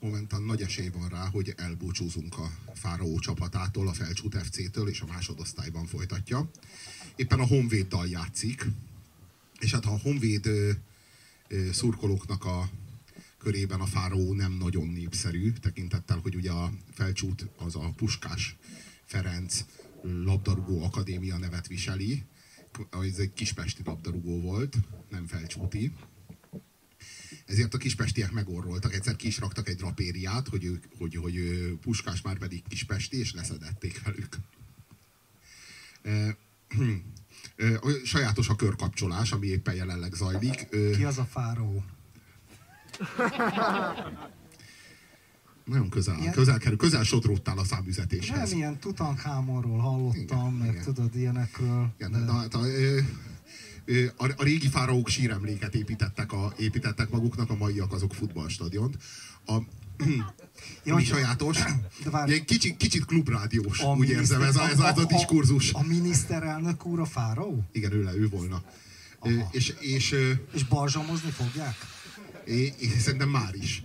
momentán nagy esély van rá, hogy elbúcsúzunk a Fáraó csapatától, a Felcsút FC-től, és a másodosztályban folytatja. Éppen a Honvéddal játszik, és hát a Honvéd ö, ö, szurkolóknak a körében a Fáraó nem nagyon népszerű, tekintettel, hogy ugye a Felcsút az a Puskás Ferenc labdarúgó akadémia nevet viseli, ez egy kispesti labdarúgó volt, nem felcsúti. Ezért a kispestiek megorroltak, egyszer ki is raktak egy drapériát, hogy, ők, hogy, hogy Puskás már pedig kispesti, és leszedették velük. Sajátos a körkapcsolás, ami éppen jelenleg zajlik. Ki az a fáró? Nagyon közel, ilyen... közel kerül, közel sodródtál a számüzetéshez. Nem, ilyen Tutankhámonról hallottam, igen, meg igen. tudod, ilyenekről. Igen, de... De, de, de, a, a régi fáraók síremléket építettek, a, építettek maguknak, a maiak azok futballstadiont. A, Ja, mi sajátos. De kicsit, kicsit klubrádiós, úgy érzem, ez a, ez a, ez a diskurzus. A, a miniszterelnök úr a fáraó? Igen, ő le, ő volna. És, és, és balzsamozni fogják? É, és szerintem már is.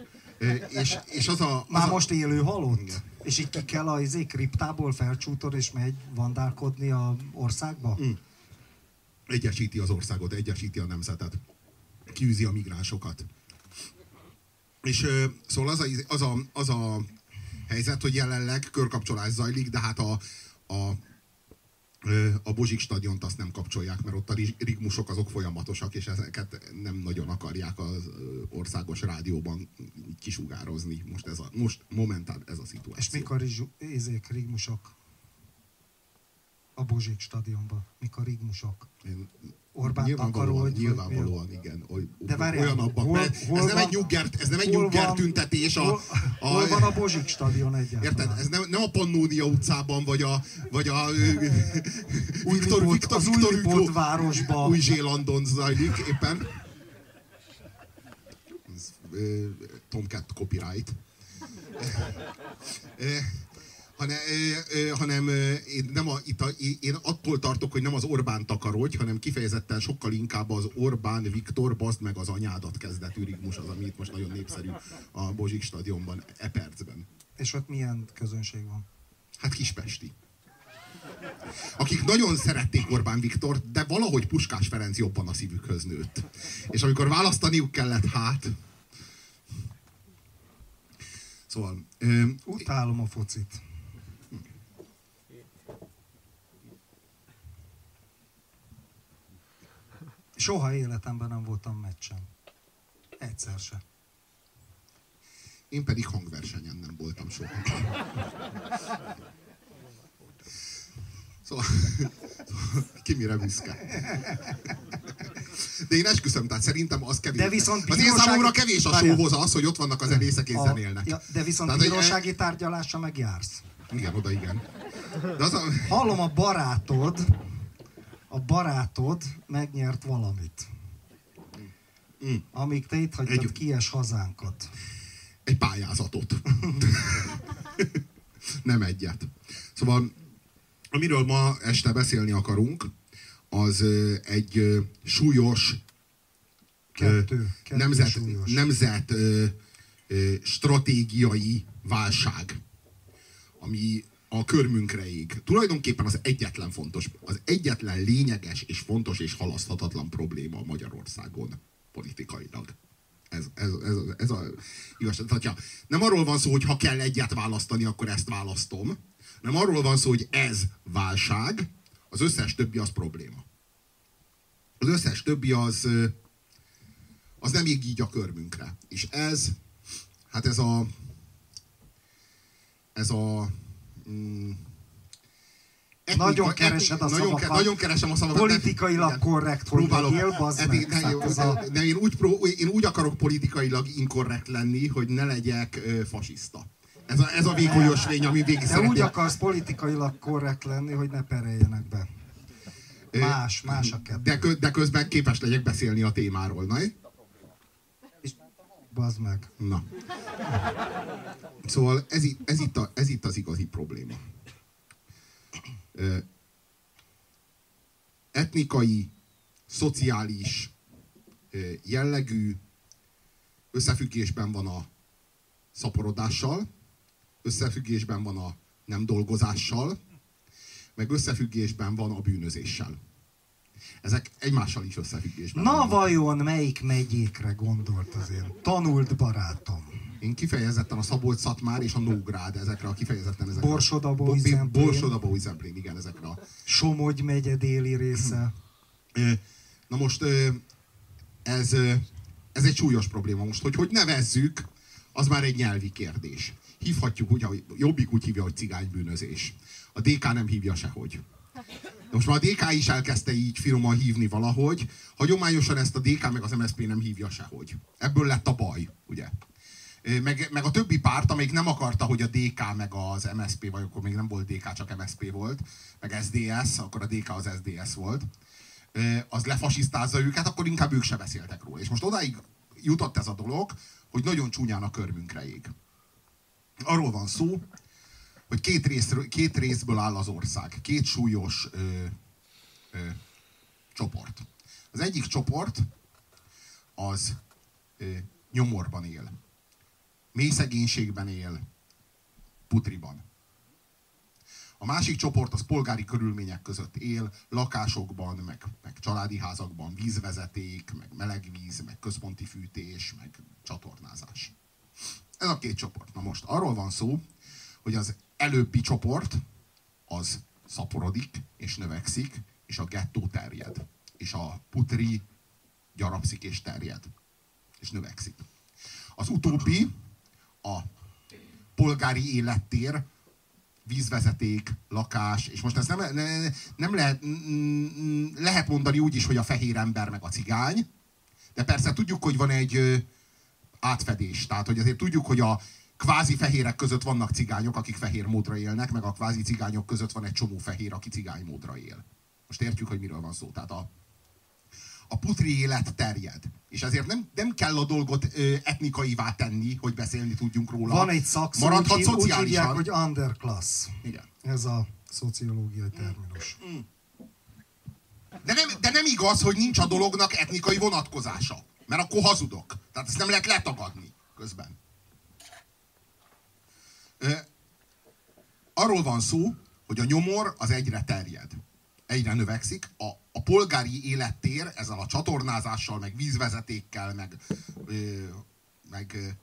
És, és az a... Az Már a... most élő halott? Igen. És így ki kell a izé, kriptából felcsútod, és megy vandálkodni a országba? Mm. Egyesíti az országot, egyesíti a nemzetet. Kiűzi a migránsokat. És szóval az a, az a, az a helyzet, hogy jelenleg körkapcsolás zajlik, de hát a, a a Bozsik stadiont azt nem kapcsolják, mert ott a rigmusok azok folyamatosak, és ezeket nem nagyon akarják az országos rádióban kisugározni. Most, ez a, most momentán ez a szituáció. És mikor is ezek rigmusok? A Bozsik stadionban. Mikor rigmusok? Én Orbán nyilvánvalóan, hogy nyilvánvalóan igen. Oly, De várjál, olyan abban, hol, hol ez, nem egy nyuggert, ez nem egy nyugger tüntetés. A, hol, a, hol van a Bozsik stadion egyáltalán? Érted? Ez nem, nem a Pannónia utcában, vagy a, vagy a Viktor, Lipot, Viktor, az Viktor, új városban. Új-Zélandon zajlik éppen. Tomcat copyright hanem, hanem én, nem a, itt a, én attól tartok, hogy nem az Orbán takarodj, hanem kifejezetten sokkal inkább az Orbán Viktor bazd meg az anyádat kezdetű rigmus, az, ami itt most nagyon népszerű a Bozsik stadionban, e percben. És ott milyen közönség van? Hát kispesti. Akik nagyon szerették Orbán Viktor, de valahogy Puskás Ferenc jobban a szívükhöz nőtt. És amikor választaniuk kellett, hát... Szóval... Utálom a focit. Soha életemben nem voltam meccsen. Egyszer se. Én pedig hangversenyen nem voltam soha. Szóval, ki mire büszke. De én esküszöm, tehát szerintem az kevés. De viszont bírósági... Az én számomra kevés a showhoz az, hogy ott vannak a zenészek és zenélnek. Ja, de viszont tehát, bírósági egy... tárgyalásra megjársz. Igen, oda igen. De az a... Hallom a barátod, a barátod megnyert valamit. Mm. Amíg te itt hagytad egy... kies hazánkat. Egy pályázatot. Nem egyet. Szóval, amiről ma este beszélni akarunk, az egy súlyos kettő, kettő nemzet, súlyos. nemzet stratégiai válság, ami a körmünkre. Tulajdonképpen az egyetlen fontos, az egyetlen lényeges és fontos és halaszthatatlan probléma Magyarországon politikailag. Ez, ez, ez, ez a igazság. Tehát, nem arról van szó, hogy ha kell egyet választani, akkor ezt választom, nem arról van szó, hogy ez válság, az összes többi az probléma. Az összes többi az, az nem ég így a körmünkre. És ez, hát ez a, ez a, Mm. Etnika, nagyon keresed a nagyon, szavakat. nagyon keresem a szavakat. Politikailag de, korrekt, hogy legyél, bazd meg. Ne, ne, a... ne, én, úgy pró, én úgy akarok politikailag inkorrekt lenni, hogy ne legyek ö, fasiszta. Ez a, ez a vékonyos lény, ami végig De úgy akarsz politikailag korrekt lenni, hogy ne pereljenek be. Más, más a kettő. De, de közben képes legyek beszélni a témáról, na? Bazd meg. Na. Szóval ez, ez, itt a, ez itt az igazi probléma. Etnikai, szociális jellegű összefüggésben van a szaporodással, összefüggésben van a nem dolgozással, meg összefüggésben van a bűnözéssel. Ezek egymással is összefüggésben Na vannak. vajon melyik megyékre gondolt az én tanult barátom? Én kifejezetten a szabolcs szatmár és a Nógrád ezekre a kifejezetten ezekre. Borsod-Abaúj, Bo- Zemplén. Borsod-Abaúj, Zemplén, igen, ezekre a Somogy megye déli része. Ö, Na most ez, ez egy súlyos probléma. Most, hogy hogy nevezzük, az már egy nyelvi kérdés. Hívhatjuk úgy, ahogy Jobbik úgy hívja, hogy cigánybűnözés. A DK nem hívja sehogy. Most már a DK is elkezdte így finoman hívni valahogy. Hagyományosan ezt a DK meg az MSZP nem hívja sehogy. Ebből lett a baj, ugye? Meg, meg a többi párt, amelyik nem akarta, hogy a DK meg az MSP, vagy akkor még nem volt DK, csak MSP volt, meg SDS, akkor a DK az SDS volt, az lefasisztázza őket, akkor inkább ők se beszéltek róla. És most odáig jutott ez a dolog, hogy nagyon csúnyán a körmünkre ég. Arról van szó, hogy két, részről, két részből áll az ország. Két súlyos ö, ö, csoport. Az egyik csoport az ö, nyomorban él. Mély szegénységben él. Putriban. A másik csoport az polgári körülmények között él, lakásokban, meg, meg családi házakban, vízvezeték, meg melegvíz, meg központi fűtés, meg csatornázás. Ez a két csoport. Na most arról van szó, hogy az előbbi csoport az szaporodik és növekszik, és a gettó terjed. És a putri gyarapszik és terjed. És növekszik. Az utóbbi a polgári élettér, vízvezeték, lakás, és most ezt nem, ne, nem lehet, mm, lehet mondani úgy is, hogy a fehér ember meg a cigány, de persze tudjuk, hogy van egy átfedés. Tehát, hogy azért tudjuk, hogy a kvázi fehérek között vannak cigányok, akik fehér módra élnek, meg a kvázi cigányok között van egy csomó fehér, aki cigány módra él. Most értjük, hogy miről van szó. Tehát a, a putri élet terjed. És ezért nem, nem kell a dolgot ö, etnikaivá tenni, hogy beszélni tudjunk róla. Van egy szakszó, Maradhat úgy, úgy hívják, hogy underclass. Igen. Ez a szociológiai terminus. De nem, de nem igaz, hogy nincs a dolognak etnikai vonatkozása. Mert akkor hazudok. Tehát ezt nem lehet letagadni közben. Arról van szó, hogy a nyomor az egyre terjed. Egyre növekszik. A, a polgári élettér ezzel a csatornázással, meg vízvezetékkel, meg, ö, meg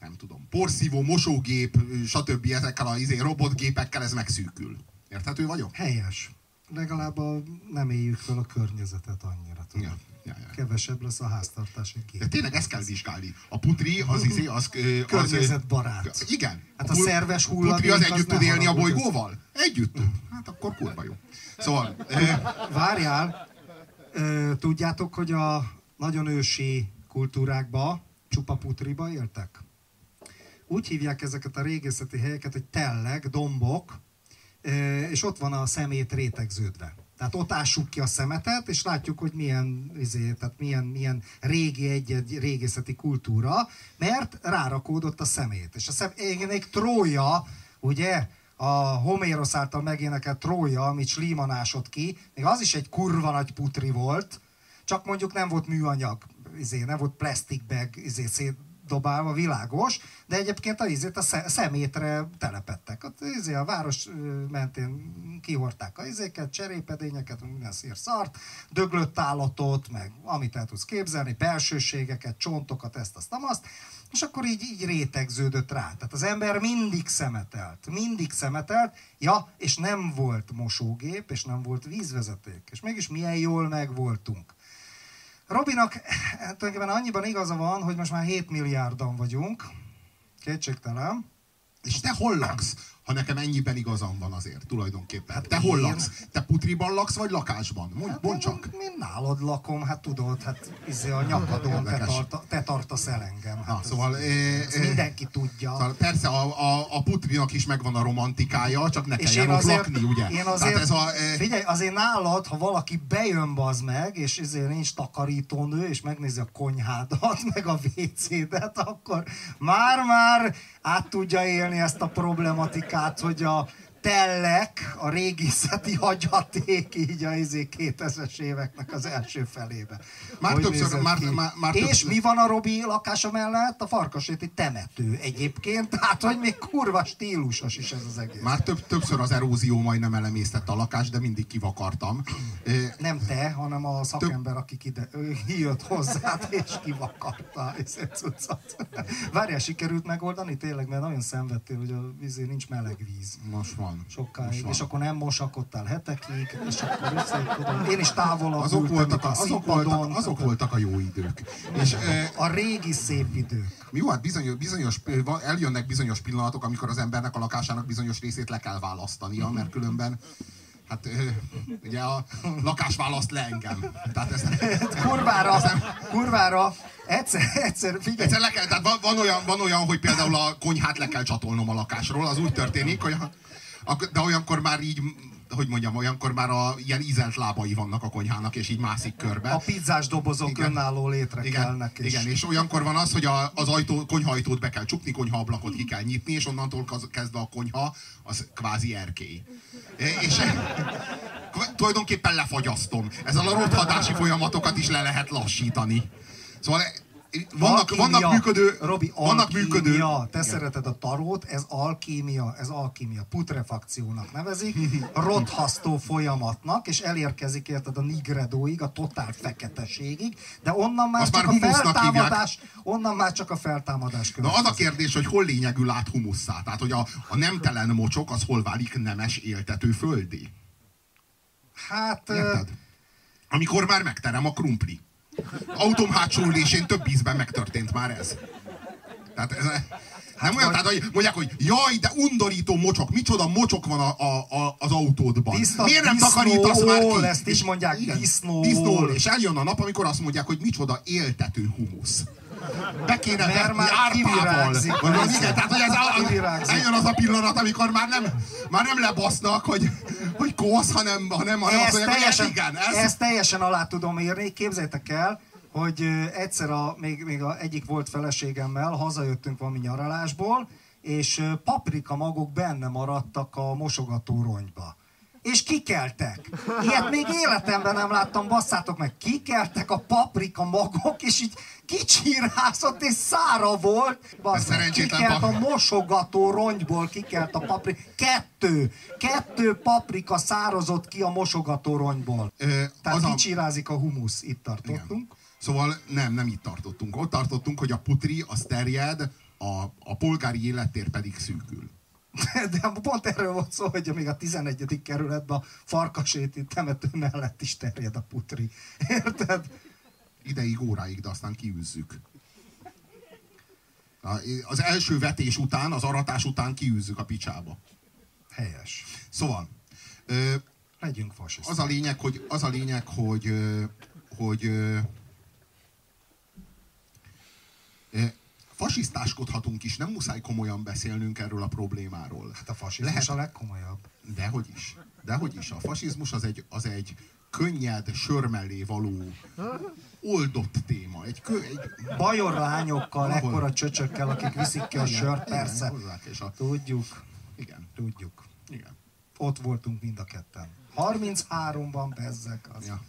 nem tudom, porszívó, mosógép, stb. ezekkel a izé, robotgépekkel ez megszűkül. Érthető vagyok? Helyes. Legalább a, nem éljük fel a környezetet annyira. Tudod. Ja, ja, ja. Kevesebb lesz a háztartási gép. De tényleg ezt kell vizsgálni. A putri az izé, az... ö, az Környezetbarát. igen. Hát a pul- szerves a putri hulladék az az együtt tud élni a bolygóval? Együtt tud. Hát akkor kurva jó. Szóval, Várjál, tudjátok, hogy a nagyon ősi kultúrákba csupa putriba éltek? Úgy hívják ezeket a régészeti helyeket, hogy tellek, dombok, és ott van a szemét rétegződve. Tehát ott ássuk ki a szemetet, és látjuk, hogy milyen, izé, tehát milyen, milyen régi egy-egy régészeti kultúra, mert rárakódott a szemét. És a szem, egy Trója, ugye, a Homérosz által megénekelt Trója, amit slímanásod ki, még az is egy kurva nagy putri volt, csak mondjuk nem volt műanyag, izé, nem volt plastic bag izé, szétdobálva, világos, de egyébként a, izét a sze- szemétre telepettek. Ott, izé, a város mentén kihordták a izéket, cserépedényeket, minden szír szart, döglött állatot, meg amit el tudsz képzelni, belsőségeket, csontokat, ezt, azt, azt, és akkor így, így rétegződött rá. Tehát az ember mindig szemetelt, mindig szemetelt, ja, és nem volt mosógép, és nem volt vízvezeték. És mégis milyen jól megvoltunk. Robinak eh, tulajdonképpen annyiban igaza van, hogy most már 7 milliárdan vagyunk, kétségtelen, és te hol laksz? Ha nekem ennyiben igazam van azért, tulajdonképpen. Hát te hol laksz? Te putriban laksz, vagy lakásban? Mondj, Hát mondd csak. Én nálad lakom, hát tudod, hát izé a nyakadon te, tarta, te tartasz el engem. Hát Na, ez- szóval... ö, ezt ö, mindenki tudja. Szóval persze a, a, a putrinak is megvan a romantikája, csak ne kelljen ott azért, lakni, ugye? én Tehát azért, ez a, ö, figyelj, azért nálad, ha valaki bejön bazd meg, és ezért nincs takarítónő, és megnézi a konyhádat, meg a WC-det, akkor már-már át tudja élni ezt a problematikát, hogy a tellek, a régészeti hagyaték így a izé 2000-es éveknek az első felébe. Már Hogy többször- már- már- már És többször- mi van a Robi lakása mellett? A farkasréti temető egyébként, tehát hogy még kurva stílusos is ez az egész. Már több, többször az erózió majdnem elemésztette a lakást, de mindig kivakartam. Nem te, hanem a szakember, aki ide, ő jött hozzád, és kivakarta. Várjál, sikerült megoldani tényleg, mert nagyon szenvedtél, hogy a vízé nincs meleg víz. Most van. Sokáig, van. és akkor nem mosakodtál hetekig, és akkor össze, tudom, én is távolabb azok voltak, a, azok, színpadon. voltak, azok voltak a jó idők. És A régi szép idők. jó, hát bizonyos, bizonyos, eljönnek bizonyos pillanatok, amikor az embernek a lakásának bizonyos részét le kell választania, mert különben Hát ugye a lakás választ le engem. Tehát ez, Kurvára, kurvára, egyszer, egyszer, figyelj, egyszer le kell, tehát van, van, olyan, van olyan, hogy például a konyhát le kell csatolnom a lakásról, az úgy történik, hogy a, de olyankor már így, hogy mondjam, olyankor már a, ilyen ízelt lábai vannak a konyhának, és így mászik körbe. a pizzás dobozok Igen. önálló létre Igen, kelnek. És igen, és olyankor van az, hogy a, az ajtó, konyhaajtót be kell csukni, konyhaablakot ki kell nyitni, és onnantól kezdve a konyha az kvázi erkély. És tulajdonképpen lefagyasztom. Ezzel a rothadási folyamatokat is le lehet lassítani. Szóval vannak, Alkímia. vannak működő, Robi, vannak alkímia. működő, Te Igen. szereted a tarót, ez alkímia, ez alkímia, putrefakciónak nevezik, rothasztó folyamatnak, és elérkezik érted a nigredóig, a totál feketeségig, de onnan már Azt csak már a feltámadás, onnan már csak a feltámadás Na az következik. a kérdés, hogy hol lényegül át humusszá. Tehát, hogy a, a nemtelen mocsok az hol válik nemes éltető földé. Hát, Érted? Amikor már megterem a krumpli. Autóm hátsó ülésén több ízben megtörtént már ez. Tehát ez nem olyan, tehát, hogy mondják, hogy jaj, de undorító mocsok, micsoda mocsok van a, a, a, az autódban. Tiszta Miért nem disznó, takarítasz már ki? ezt is mondják, disznó. disznó. És eljön a nap, amikor azt mondják, hogy micsoda éltető humusz. Be kéne Mert már árpával. Vagy igen, tehát hogy ez a, eljön az a pillanat, amikor már nem, már nem lebasznak, hogy, hogy kosz, hanem, hanem, hanem azt ezt, mondják, teljesen, hogy igen, ez, ezt teljesen alá tudom írni. Képzeljétek el, hogy egyszer a, még, még a egyik volt feleségemmel hazajöttünk valami nyaralásból, és paprika magok benne maradtak a mosogató rongyba. És kikeltek. Ilyet még életemben nem láttam, basszátok meg. Kikeltek a paprika magok, és így kicsírázott, és szára volt. Bassz meg, szerencsétlen kikelt a mosogató rongyból kikelt a paprika. Kettő. Kettő paprika szárazott ki a mosogató rongyból. Ö, Tehát a- kicsirázik a humusz. Itt tartottunk. Igen. Szóval nem, nem itt tartottunk. Ott tartottunk, hogy a putri az terjed, a, a polgári élettér pedig szűkül. De pont erről volt szó, hogy még a 11. kerületben a farkaséti temető mellett is terjed a putri. Érted? Ideig, óráig, de aztán kiűzzük. Az első vetés után, az aratás után kiűzzük a picsába. Helyes. Szóval, ö, Legyünk fasiszták. az a lényeg, hogy, az a lényeg, hogy, hogy ö, fasisztáskodhatunk is, nem muszáj komolyan beszélnünk erről a problémáról. Hát a fasizmus Lehet- a legkomolyabb. Dehogy is. Dehogy is. A fasizmus az egy, az egy könnyed, sör mellé való, oldott téma. Egy, kö, egy Bajor lányokkal, Ahol? ekkora csöcsökkel, akik viszik ki a Igen, sört, igen, persze. hozzák, és a, Tudjuk, igen, tudjuk. igen. Ott voltunk mind a ketten. 33-ban bezzek az. Ja.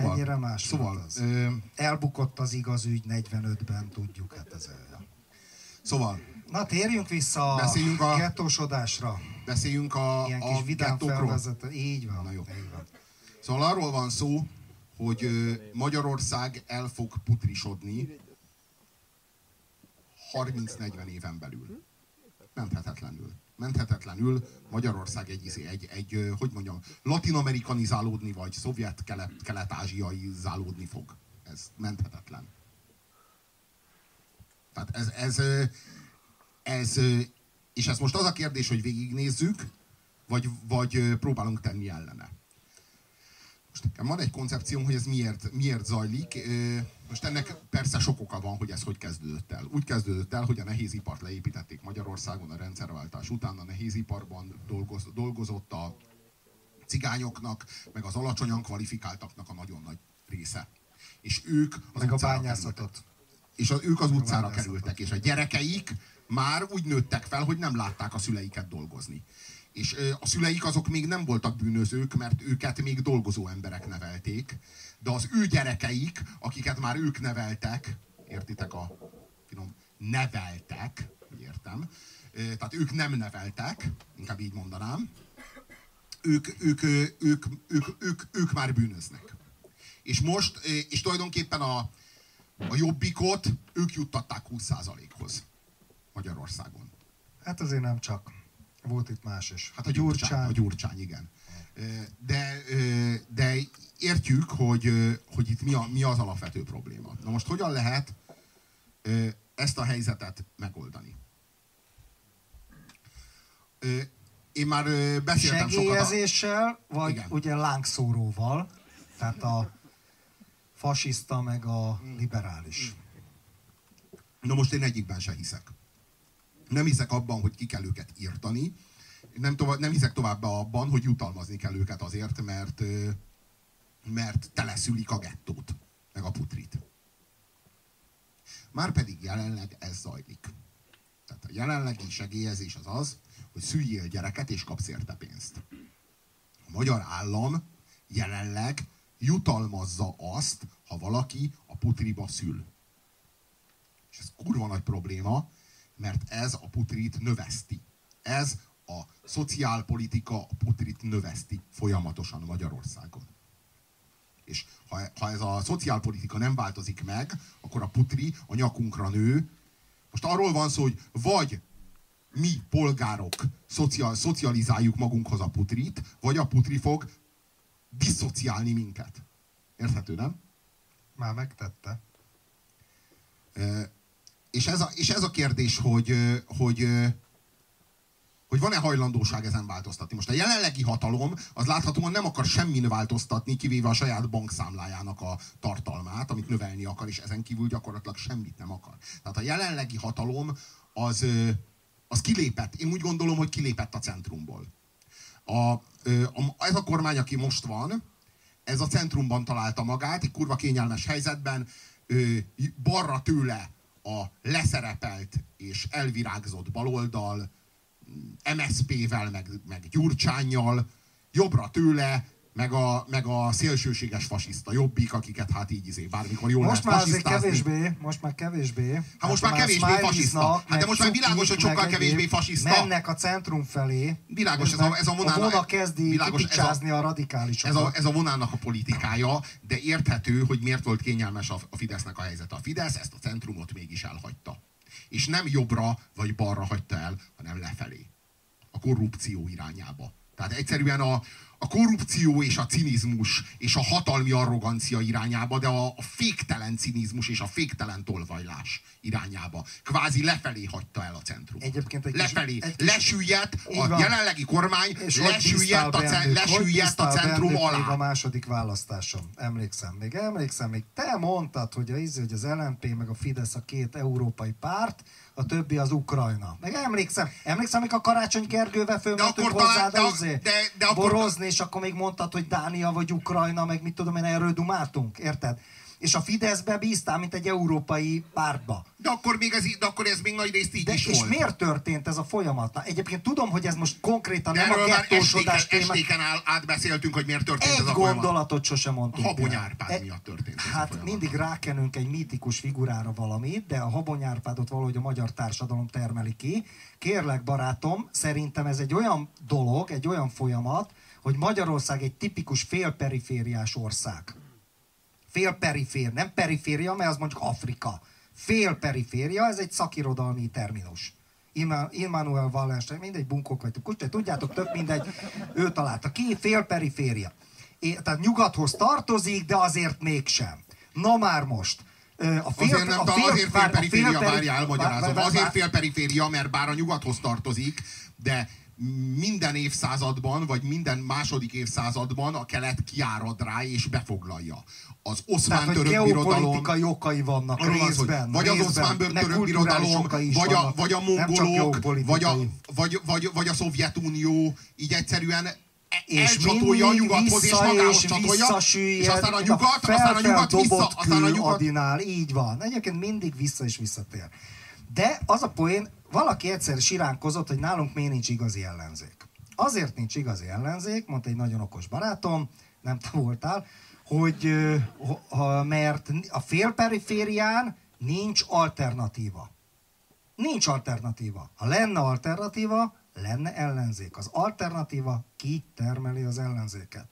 Ennyire más szóval, az. ö, Elbukott az igaz ügy 45-ben, tudjuk, hát ez el. szóval Na térjünk vissza Beszéljünk a a- gettósodásra. beszéljünk a, Ilyen a vidám. Így van. Na jó. Így van. Szóval arról van szó, hogy Magyarország el fog putrisodni 30-40 éven belül. Menthetetlenül. Menthetetlenül Magyarország egy, izé- egy, egy hogy mondjam, latinamerikanizálódni, vagy szovjet kelet, kelet-ázsiai zálódni fog. Ez menthetetlen. Tehát ez, ez, ez, és ez most az a kérdés, hogy végignézzük, vagy, vagy próbálunk tenni ellene. Most nekem van egy koncepcióm, hogy ez miért, miért zajlik. Most ennek persze sok oka van, hogy ez hogy kezdődött el. Úgy kezdődött el, hogy a nehézipart leépítették Magyarországon a rendszerváltás után. A nehéziparban dolgoz, dolgozott a cigányoknak, meg az alacsonyan kvalifikáltaknak a nagyon nagy része. És ők az Meg a utcára bányászatot. kerültek. És az, ők az utcára bányászatot. kerültek, és a gyerekeik már úgy nőttek fel, hogy nem látták a szüleiket dolgozni. És a szüleik azok még nem voltak bűnözők, mert őket még dolgozó emberek nevelték, de az ő gyerekeik, akiket már ők neveltek, értitek a finom, neveltek, értem, tehát ők nem neveltek, inkább így mondanám, ők, ők, ők, ők, ők, ők, ők már bűnöznek. És most, és tulajdonképpen a, a jobbikot ők juttatták 20%-hoz Magyarországon. Hát azért nem csak. Volt itt más is. Hát a Gyurcsány. A Gyurcsány, igen. De, de értjük, hogy, hogy itt mi, a, mi az alapvető probléma. Na most hogyan lehet ezt a helyzetet megoldani? Én már beszéltem Segélyezéssel, sokat a... vagy Igen. ugye lángszóróval, tehát a fasiszta meg a liberális. Na most én egyikben se hiszek. Nem hiszek abban, hogy ki kell őket írtani. Nem, tovább, nem hiszek továbbá abban, hogy jutalmazni kell őket azért, mert, mert teleszülik a gettót, meg a putrit. Márpedig jelenleg ez zajlik. Tehát a jelenlegi segélyezés az az, hogy szüljél gyereket és kapsz érte pénzt. A magyar állam jelenleg jutalmazza azt, ha valaki a putriba szül. És ez kurva nagy probléma, mert ez a putrit növeszti. Ez a szociálpolitika a putrit növeszti folyamatosan Magyarországon. És ha, ha ez a szociálpolitika nem változik meg, akkor a putri a nyakunkra nő. Most arról van szó, hogy vagy mi polgárok szociál, szocializáljuk magunkhoz a putrit, vagy a putri fog diszociálni minket. Érthető, nem? Már megtette. E, és, ez a, és ez a kérdés, hogy, hogy, hogy van-e hajlandóság ezen változtatni. Most a jelenlegi hatalom az láthatóan nem akar semmin változtatni, kivéve a saját bankszámlájának a tartalmát, amit növelni akar, és ezen kívül gyakorlatilag semmit nem akar. Tehát a jelenlegi hatalom az, az kilépett. Én úgy gondolom, hogy kilépett a centrumból. A, a, ez a kormány, aki most van, ez a centrumban találta magát, egy kurva kényelmes helyzetben, balra tőle a leszerepelt és elvirágzott baloldal, MSZP-vel, meg, meg Gyurcsányjal, jobbra tőle meg a, meg a szélsőséges fasiszta jobbik, akiket hát így izé, bármikor jól Most már azért kevésbé, most már kevésbé. Hát, hát most már kevésbé fasiszta. Hát de most már világos, hogy sokkal kevésbé fasiszta. Mennek a centrum felé. Világos, ez a, ez a vonal. A vona kezdi világos, ez a, a radikálisokat. Ez a, ez a vonalnak a politikája, de érthető, hogy miért volt kényelmes a, a Fidesznek a helyzete. A Fidesz ezt a centrumot mégis elhagyta. És nem jobbra vagy balra hagyta el, hanem lefelé. A korrupció irányába. Tehát egyszerűen a, a korrupció és a cinizmus és a hatalmi arrogancia irányába, de a, a féktelen cinizmus és a féktelen tolvajlás irányába. Kvázi lefelé hagyta el a centrum. Egyébként egy lefelé. Kis, egy lesüllyedt a van. jelenlegi kormány, lesüllyedt, a, Bendit, lesüllyedt a centrum alá. Még a második választásom. Emlékszem még, emlékszem még. Te mondtad, hogy, a, hogy az LNP meg a Fidesz a két európai párt, a többi az Ukrajna. Meg emlékszem, emlékszem, amikor Karácsony Gergővel fölmentünk hozzá, de, de, de, de akkor... borozni, és akkor még mondtad, hogy Dánia vagy Ukrajna, meg mit tudom én, erről dumáltunk, érted? És a Fideszbe bíztál, mint egy európai pártba. De akkor, még ez, de akkor ez még nagy részt így de, is és volt. miért történt ez a folyamat? Egyébként tudom, hogy ez most konkrétan de nem a gettósodás téma. Estéken átbeszéltünk, hogy miért történt egy ez a folyamat. Egy gondolatot sosem mondtunk. Habonyárpád e, miatt történt Hát a mindig rákenünk egy mítikus figurára valamit, de a habonyárpádot valahogy a magyar társadalom termeli ki. Kérlek, barátom, szerintem ez egy olyan dolog, egy olyan folyamat, hogy Magyarország egy tipikus félperifériás ország Félperifér, nem periféria, mert az mondjuk Afrika. Félperiféria, ez egy szakirodalmi terminus. Immanuel Wallenstein, mindegy, bunkok vagy kucsa, tudjátok, tök mindegy, ő találta ki, félperiféria. É, tehát nyugathoz tartozik, de azért mégsem. Na már most, a fél, azért nem, a fél, azért félperiféria, várjál, elmagyarázom. Azért félperiféria, mert bár a nyugathoz tartozik, de minden évszázadban, vagy minden második évszázadban a kelet kiárad rá és befoglalja az oszmán Tehát, török birodalom... okai vannak részben. Az, vagy részben, az oszmán török birodalom, vagy a, vagy a mongolok, vagy a, vagy, vagy, vagy a Szovjetunió, így egyszerűen és elcsatolja a nyugathoz, és magához csatolja, és aztán a nyugat, aztán a nyugat vissza, aztán a nyugat... Adinál, így van. Egyébként mindig vissza és visszatér. De az a poén, valaki egyszer siránkozott, hogy nálunk miért nincs igazi ellenzék. Azért nincs igazi ellenzék, mondta egy nagyon okos barátom, nem te voltál, hogy mert a félperiférián nincs alternatíva. Nincs alternatíva. Ha lenne alternatíva, lenne ellenzék. Az alternatíva kitermeli az ellenzéket.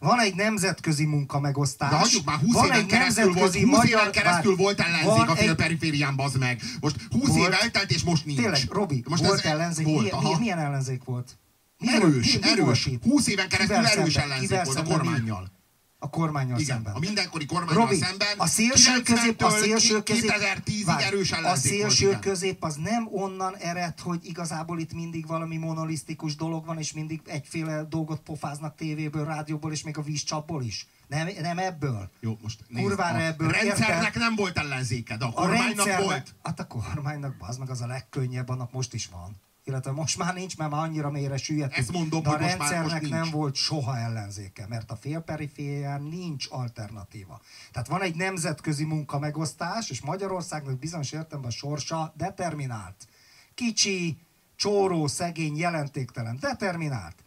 Van egy nemzetközi munkamegosztás. De hagyjuk már 20 van éven egy keresztül volt, 20 nemzetközi éven keresztül volt ellenzék a félperiférián, bazd meg. Most 20 Volt. év eltelt, és most nincs. Tényleg, Robi, most volt ellenzék. Volt, milyen, milyen, milyen ellenzék volt? Erős, erős. volt itt? 20 éven keresztül erős ellenzék volt a kormányjal. A kormányal Igen, szemben. a mindenkori kormányal Robi, szemben. a szélső közép, a 90-től szélső közép, 2010-ig várj, erős a szélső volt, közép az nem onnan ered, hogy igazából itt mindig valami monolisztikus dolog van, és mindig egyféle dolgot pofáznak tévéből, rádióból, és még a vízcsapból is. Nem, nem ebből. Jó, most nézd, Kurvára a ebből, rendszernek érted? nem volt ellenzéke, de a A kormánynak rendszernek, volt. hát a kormánynak az meg az a legkönnyebb, annak most is van. Illetve most már nincs, mert már annyira mélyre süllyedt. Ezt mondom, de a most már rendszernek most nem volt soha ellenzéke, mert a félperiférián nincs alternatíva. Tehát van egy nemzetközi munkamegosztás, és Magyarországnak bizonyos értelemben a sorsa determinált. Kicsi, csóró, szegény, jelentéktelen, determinált.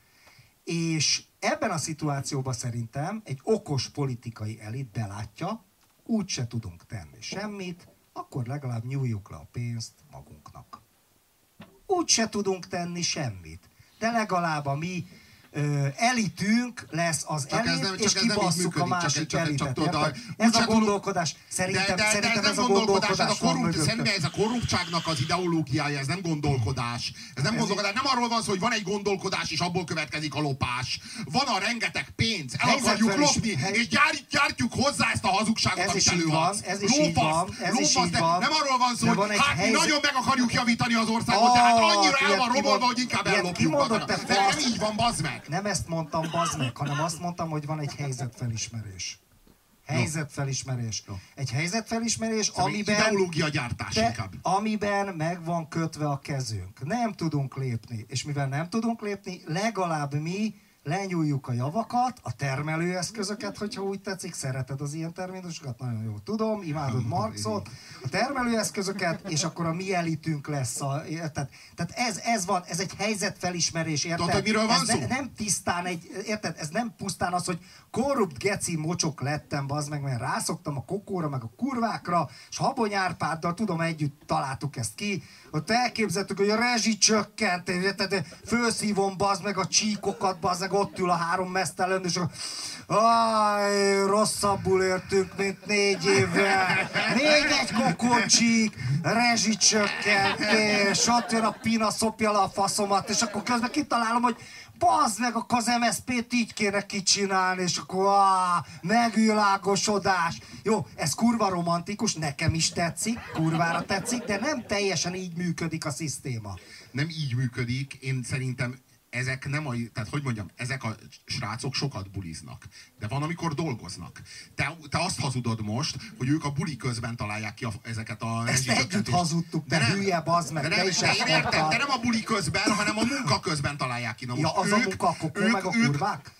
És ebben a szituációban szerintem egy okos politikai elit belátja, úgy se tudunk tenni semmit, akkor legalább nyújjuk le a pénzt magunknak. Úgy se tudunk tenni semmit, de legalább a mi elitünk lesz az Csak ez elit, nem- és ez kibasszuk a működik, csak- másik csak- csak elitet. tudod, Ez a gondolkodás, szerintem, de, de, de, szerintem ez ez nem a gondolkodás, ez a, korrupt, szerintem ez a korruptságnak az ideológiája, ez nem gondolkodás. Ez nem gondolkodás. Nem arról van szó, hogy van egy gondolkodás, és abból következik a lopás. Van a rengeteg pénz, el akarjuk Helyzetfelis- lopni, hely- és gyár, gyártjuk hozzá ezt a hazugságot, Ez amit is előadsz. ez is így van, ez is lófasz, így de van. Nem arról van szó, hogy hát helyzet- nagyon meg akarjuk javítani az országot, de hát annyira el van romolva, hogy inkább ellopjuk. nem így van, bazd meg. Nem ezt mondtam, bazd meg, hanem azt mondtam, hogy van egy helyzetfelismerés. Helyzetfelismerés. Jó. Egy helyzetfelismerés, Szóval amiben, Ideológia gyártás te, inkább. amiben meg van kötve a kezünk. Nem tudunk lépni. És mivel nem tudunk lépni, legalább mi lenyúljuk a javakat, a termelőeszközöket, hogyha úgy tetszik, szereted az ilyen terminusokat, nagyon jól tudom, imádod Marxot, a termelőeszközöket, és akkor a mi elitünk lesz. A, érted? Tehát ez, ez van, ez egy helyzetfelismerés, érted? Tudod, miről van ez szó? Ne, nem tisztán egy, érted? Ez nem pusztán az, hogy korrupt geci mocsok lettem, bazd meg, mert rászoktam a kokóra, meg a kurvákra, és Habony Árpáddal, tudom, együtt találtuk ezt ki, ott elképzeltük, hogy a rezsi csökkent, érted? Fölszívom, bazd meg a csíkokat, bazd meg, ott ül a három mesztelen, és Aj, rosszabbul értünk, mint négy éve. Még egy kokócsík, rezsicsökkentés, ott jön a pina, szopja le a faszomat, és akkor közben kitalálom, hogy bazd meg, akkor az MSZP-t így kéne kicsinálni, és akkor áh, megvilágosodás. Jó, ez kurva romantikus, nekem is tetszik, kurvára tetszik, de nem teljesen így működik a szisztéma. nem így működik, én szerintem ezek nem a, tehát hogy mondjam, ezek a srácok sokat buliznak. De van, amikor dolgoznak. Te, te azt hazudod most, hogy ők a buli közben találják ki a, ezeket a Ezt együtt hazudtuk, de hülye, bazd meg, de te nem, is de én értem, de nem a buli közben, hanem a munka közben találják ki. Na Ja, az a munka, a kokó, meg a kurvák? ők,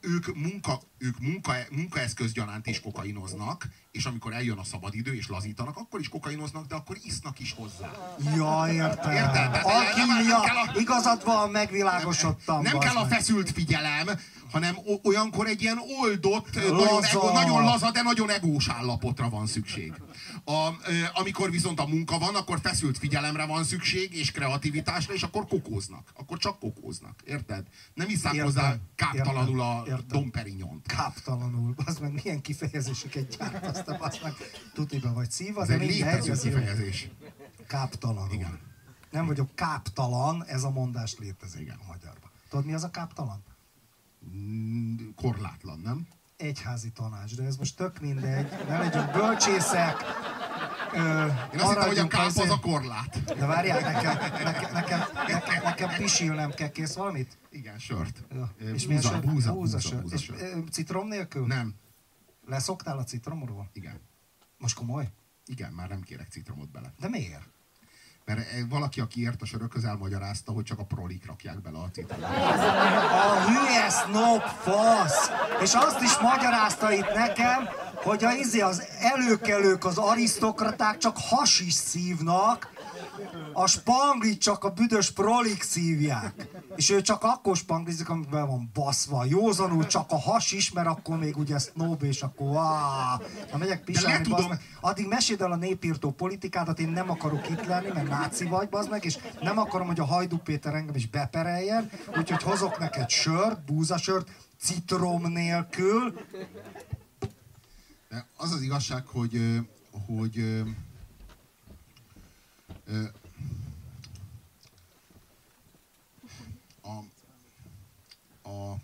ők, munka, ők munka, munkaeszközgyanánt is kokainoznak, és amikor eljön a szabadidő és lazítanak, akkor is kokainoznak, de akkor isznak is hozzá. Ja, értem. Nem- nem kell a- igazad van, megvilágosodtam. Nem bazd kell a feszült figyelem, hanem olyankor egy ilyen oldott, Laza. nagyon, ego, nagyon laza, de nagyon egós állapotra van szükség. A, amikor viszont a munka van, akkor feszült figyelemre van szükség, és kreativitásra, és akkor kokóznak. Akkor csak kokóznak. Érted? Nem iszák Értem. hozzá káptalanul a Értem. Értem. domperinyont. Káptalanul, az meg milyen kifejezéseket gyártasz, te az meg tutiba vagy szíva, de egy mindegy, létező ez jó. kifejezés. Káptalanul. Igen. Nem vagyok káptalan, ez a mondás létezik Igen. a magyarban. Tudod, mi az a káptalan? Mm, Korlátlan, nem? Egyházi tanács, de ez most tök mindegy, ne legyünk bölcsészek. Ö, Én azt hittem, hogy a káp az a korlát. De várjál, nekem, nekem, nekem, nekem, nekem pisilnem kell, kész valamit? Igen, sört. Ja. És milyen Búza, sör? búza, Búza búza, búza És ö, citrom nélkül? Nem, Leszoktál a citromról? igen. Most komoly? Igen, már nem kérek citromot bele. De miért? Mert eh, valaki, aki ért a sörökhöz, elmagyarázta, hogy csak a prolik rakják bele a citromot. A hülye snob fasz! És azt is magyarázta itt nekem, hogy a, izé az előkelők, az arisztokraták csak hasis szívnak, A spanglit csak a büdös prolik szívják. És ő csak akkor spanglizik, amikor van baszva. Józanul csak a has is, mert akkor még ugye snob, és akkor áh, ha megyek pisálni, tudom- meg. Addig meséld el a népírtó politikádat, én nem akarok itt lenni, mert náci vagy, bazd meg, és nem akarom, hogy a Hajdú Péter engem is bepereljen, úgyhogy hozok neked sört, búzasört, citrom nélkül, De az az igazság, hogy, hogy a, a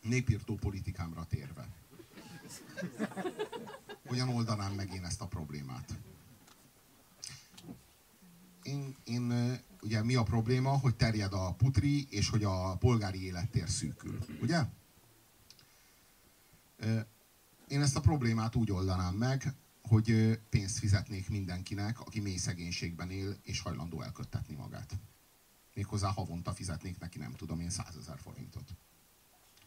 népírtó politikámra térve. Hogyan oldanám meg én ezt a problémát? Én, én, ugye mi a probléma, hogy terjed a putri, és hogy a polgári élettér szűkül, ugye? Én ezt a problémát úgy oldanám meg, hogy pénzt fizetnék mindenkinek, aki mély szegénységben él, és hajlandó elköttetni magát. Méghozzá havonta fizetnék neki, nem tudom én, 100 ezer forintot.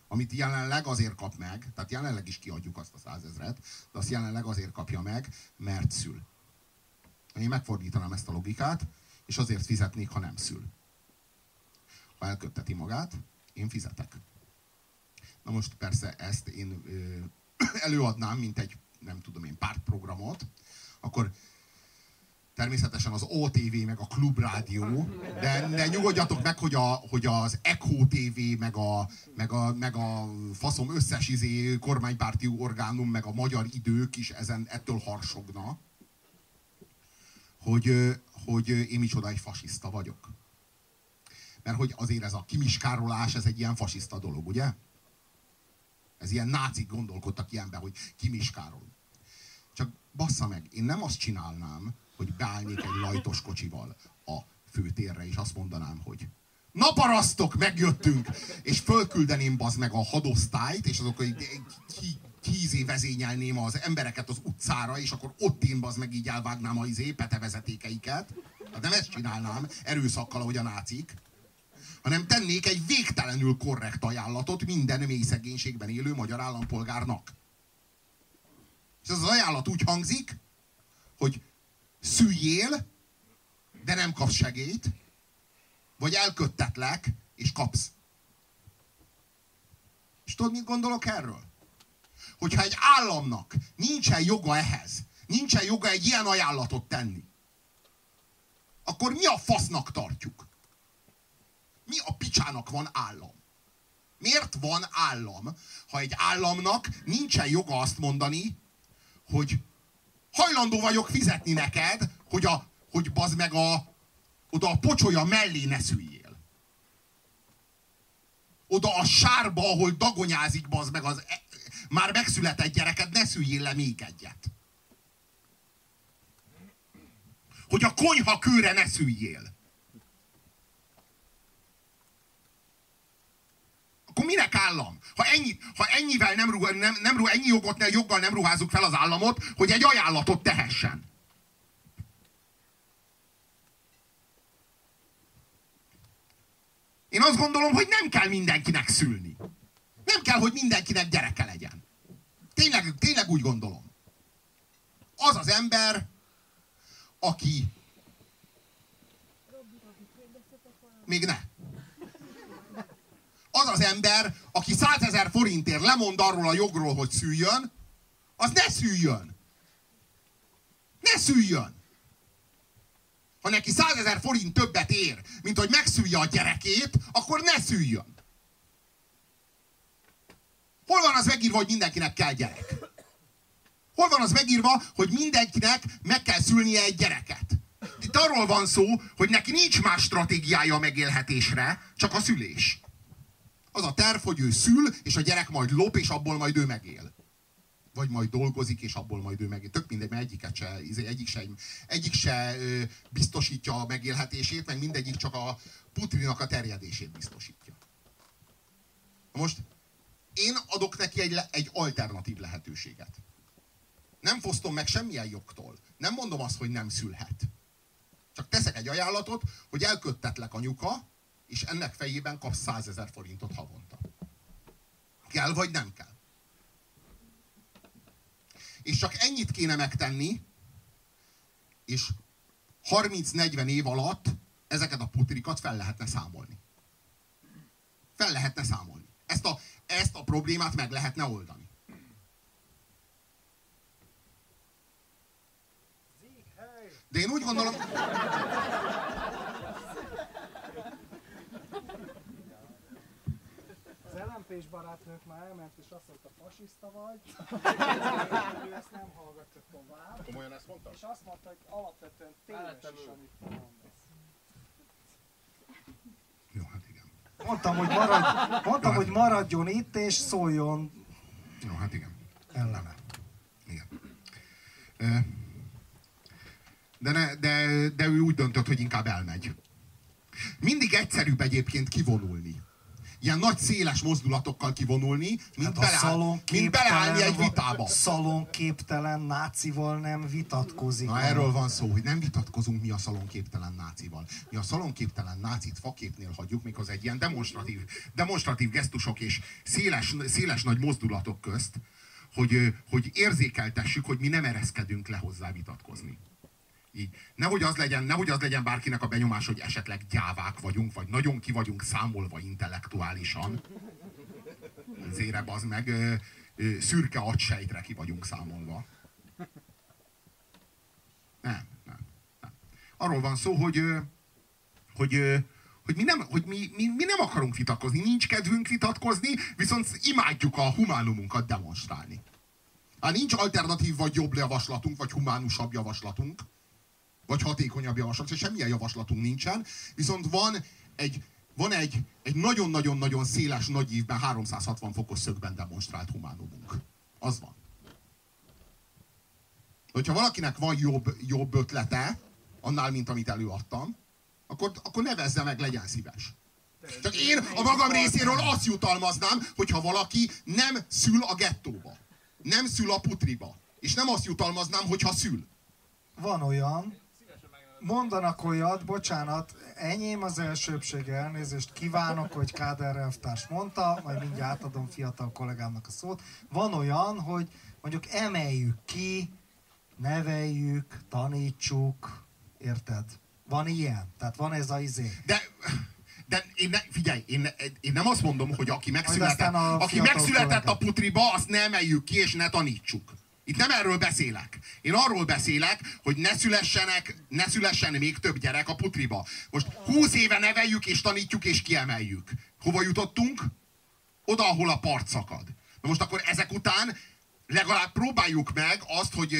Amit jelenleg azért kap meg, tehát jelenleg is kiadjuk azt a 100 ezeret, de azt jelenleg azért kapja meg, mert szül. Én megfordítanám ezt a logikát, és azért fizetnék, ha nem szül. Ha elkötteti magát, én fizetek. Na most persze ezt én ö, előadnám, mint egy, nem tudom én, pártprogramot, akkor természetesen az OTV, meg a Klubrádió, de, de nyugodjatok meg, hogy, a, hogy az Echo TV, meg a, meg, a, meg a faszom összes izé kormánypárti orgánum, meg a magyar idők is ezen ettől harsogna, hogy, hogy én micsoda egy fasiszta vagyok. Mert hogy azért ez a kimiskárolás, ez egy ilyen fasiszta dolog, ugye? Ez ilyen nácik gondolkodtak ilyenben, hogy kimiskárol. Csak bassza meg, én nem azt csinálnám, hogy beállnék egy lajtos kocsival a főtérre, és azt mondanám, hogy na parasztok, megjöttünk! És fölküldeném bazd meg a hadosztályt, és azok hogy ki, kízé vezényelném az embereket az utcára, és akkor ott én bazd meg így elvágnám a izé, pete vezetékeiket. Hát nem ezt csinálnám, erőszakkal, ahogy a nácik hanem tennék egy végtelenül korrekt ajánlatot minden mély szegénységben élő magyar állampolgárnak. És ez az ajánlat úgy hangzik, hogy szüljél, de nem kapsz segélyt, vagy elköttetlek, és kapsz. És tudod, mit gondolok erről? Hogyha egy államnak nincsen joga ehhez, nincsen joga egy ilyen ajánlatot tenni, akkor mi a fasznak tartjuk? Mi a picsának van állam? Miért van állam, ha egy államnak nincsen joga azt mondani, hogy hajlandó vagyok fizetni neked, hogy, a, hogy bazd meg a, oda a pocsolya mellé ne szüljél. Oda a sárba, ahol dagonyázik bazd meg az e, már megszületett gyereked, ne szüljél le még egyet. Hogy a konyha kőre ne szüljél. Akkor minek állam? Ha, ennyi, ha ennyivel nem, ruha, nem, nem ruha, ennyi jogot, ne, joggal nem ruházunk fel az államot, hogy egy ajánlatot tehessen. Én azt gondolom, hogy nem kell mindenkinek szülni. Nem kell, hogy mindenkinek gyereke legyen. Tényleg, tényleg úgy gondolom. Az az ember, aki... Még ne az az ember, aki 100 ezer forintért lemond arról a jogról, hogy szüljön, az ne szüljön. Ne szüljön. Ha neki 100 ezer forint többet ér, mint hogy megszülje a gyerekét, akkor ne szüljön. Hol van az megírva, hogy mindenkinek kell gyerek? Hol van az megírva, hogy mindenkinek meg kell szülnie egy gyereket? Itt arról van szó, hogy neki nincs más stratégiája a megélhetésre, csak a szülés. Az a terv, hogy ő szül, és a gyerek majd lop, és abból majd ő megél. Vagy majd dolgozik, és abból majd ő megél. Tök mindegy, mert egyiket se, izé, egyik se, egyik se biztosítja a megélhetését, meg mindegyik csak a putrinak a terjedését biztosítja. Most én adok neki egy, egy alternatív lehetőséget. Nem fosztom meg semmilyen jogtól. Nem mondom azt, hogy nem szülhet. Csak teszek egy ajánlatot, hogy elköttetlek anyuka, és ennek fejében kapsz 100 ezer forintot havonta. Kell vagy nem kell? És csak ennyit kéne megtenni, És 30-40 év alatt ezeket a putrikat fel lehetne számolni. Fel lehetne számolni. Ezt a, ezt a problémát meg lehetne oldani. De én úgy gondolom... LMP-s barátnők már elment, és azt mondta, fasiszta vagy. ő ezt nem hallgatja tovább. Komolyan ezt mondta? És azt mondta, hogy alapvetően tényleg is, amit mondasz. Jó, hát igen. Mondtam, hogy, maradj, mondtam, hogy maradjon itt, és szóljon Jó, hát igen. ellene. Igen. De, ne, de, de ő úgy döntött, hogy inkább elmegy. Mindig egyszerűbb egyébként kivonulni. Ilyen nagy, széles mozdulatokkal kivonulni, mint, Hát a beleáll, mint beleállni egy vitába. Szalonképtelen nácival nem vitatkozik. Na erről van szó, hogy nem vitatkozunk mi a szalonképtelen nácival. Mi a szalonképtelen nácit faképnél hagyjuk, mikor egy ilyen demonstratív, demonstratív gesztusok és széles, széles nagy mozdulatok közt, hogy, hogy érzékeltessük, hogy mi nem ereszkedünk le hozzá vitatkozni. Így. Nehogy az, legyen, nehogy az legyen bárkinek a benyomás, hogy esetleg gyávák vagyunk, vagy nagyon ki vagyunk számolva intellektuálisan. Zére az meg ö, ö, szürke agysejtre ki vagyunk számolva. Nem, nem, nem. Arról van szó, hogy, hogy, hogy, mi, nem, hogy mi, mi, mi nem akarunk vitatkozni, nincs kedvünk vitatkozni, viszont imádjuk a humánumunkat demonstrálni. Hát nincs alternatív vagy jobb javaslatunk, vagy humánusabb javaslatunk, vagy hatékonyabb javaslatunk, semmilyen javaslatunk nincsen, viszont van egy van egy, egy nagyon-nagyon-nagyon széles nagy ívben 360 fokos szögben demonstrált humánumunk. Az van. Hogyha valakinek van jobb, jobb ötlete, annál, mint amit előadtam, akkor, akkor nevezze meg, legyen szíves. Csak én a magam részéről azt jutalmaznám, hogyha valaki nem szül a gettóba. Nem szül a putriba. És nem azt jutalmaznám, hogyha szül. Van olyan, mondanak olyat, bocsánat, enyém az elsőbség, elnézést kívánok, hogy Káder elvtárs mondta, majd mindjárt átadom fiatal kollégámnak a szót. Van olyan, hogy mondjuk emeljük ki, neveljük, tanítsuk, érted? Van ilyen, tehát van ez a izé. De, de én ne, figyelj, én, én nem azt mondom, hogy aki megszületett, a aki megszületett a putriba, azt ne emeljük ki, és ne tanítsuk. Itt nem erről beszélek. Én arról beszélek, hogy ne szülessenek, ne szülessen még több gyerek a putriba. Most 20 éve neveljük és tanítjuk és kiemeljük. Hova jutottunk? Oda, ahol a part szakad. Na most akkor ezek után legalább próbáljuk meg azt, hogy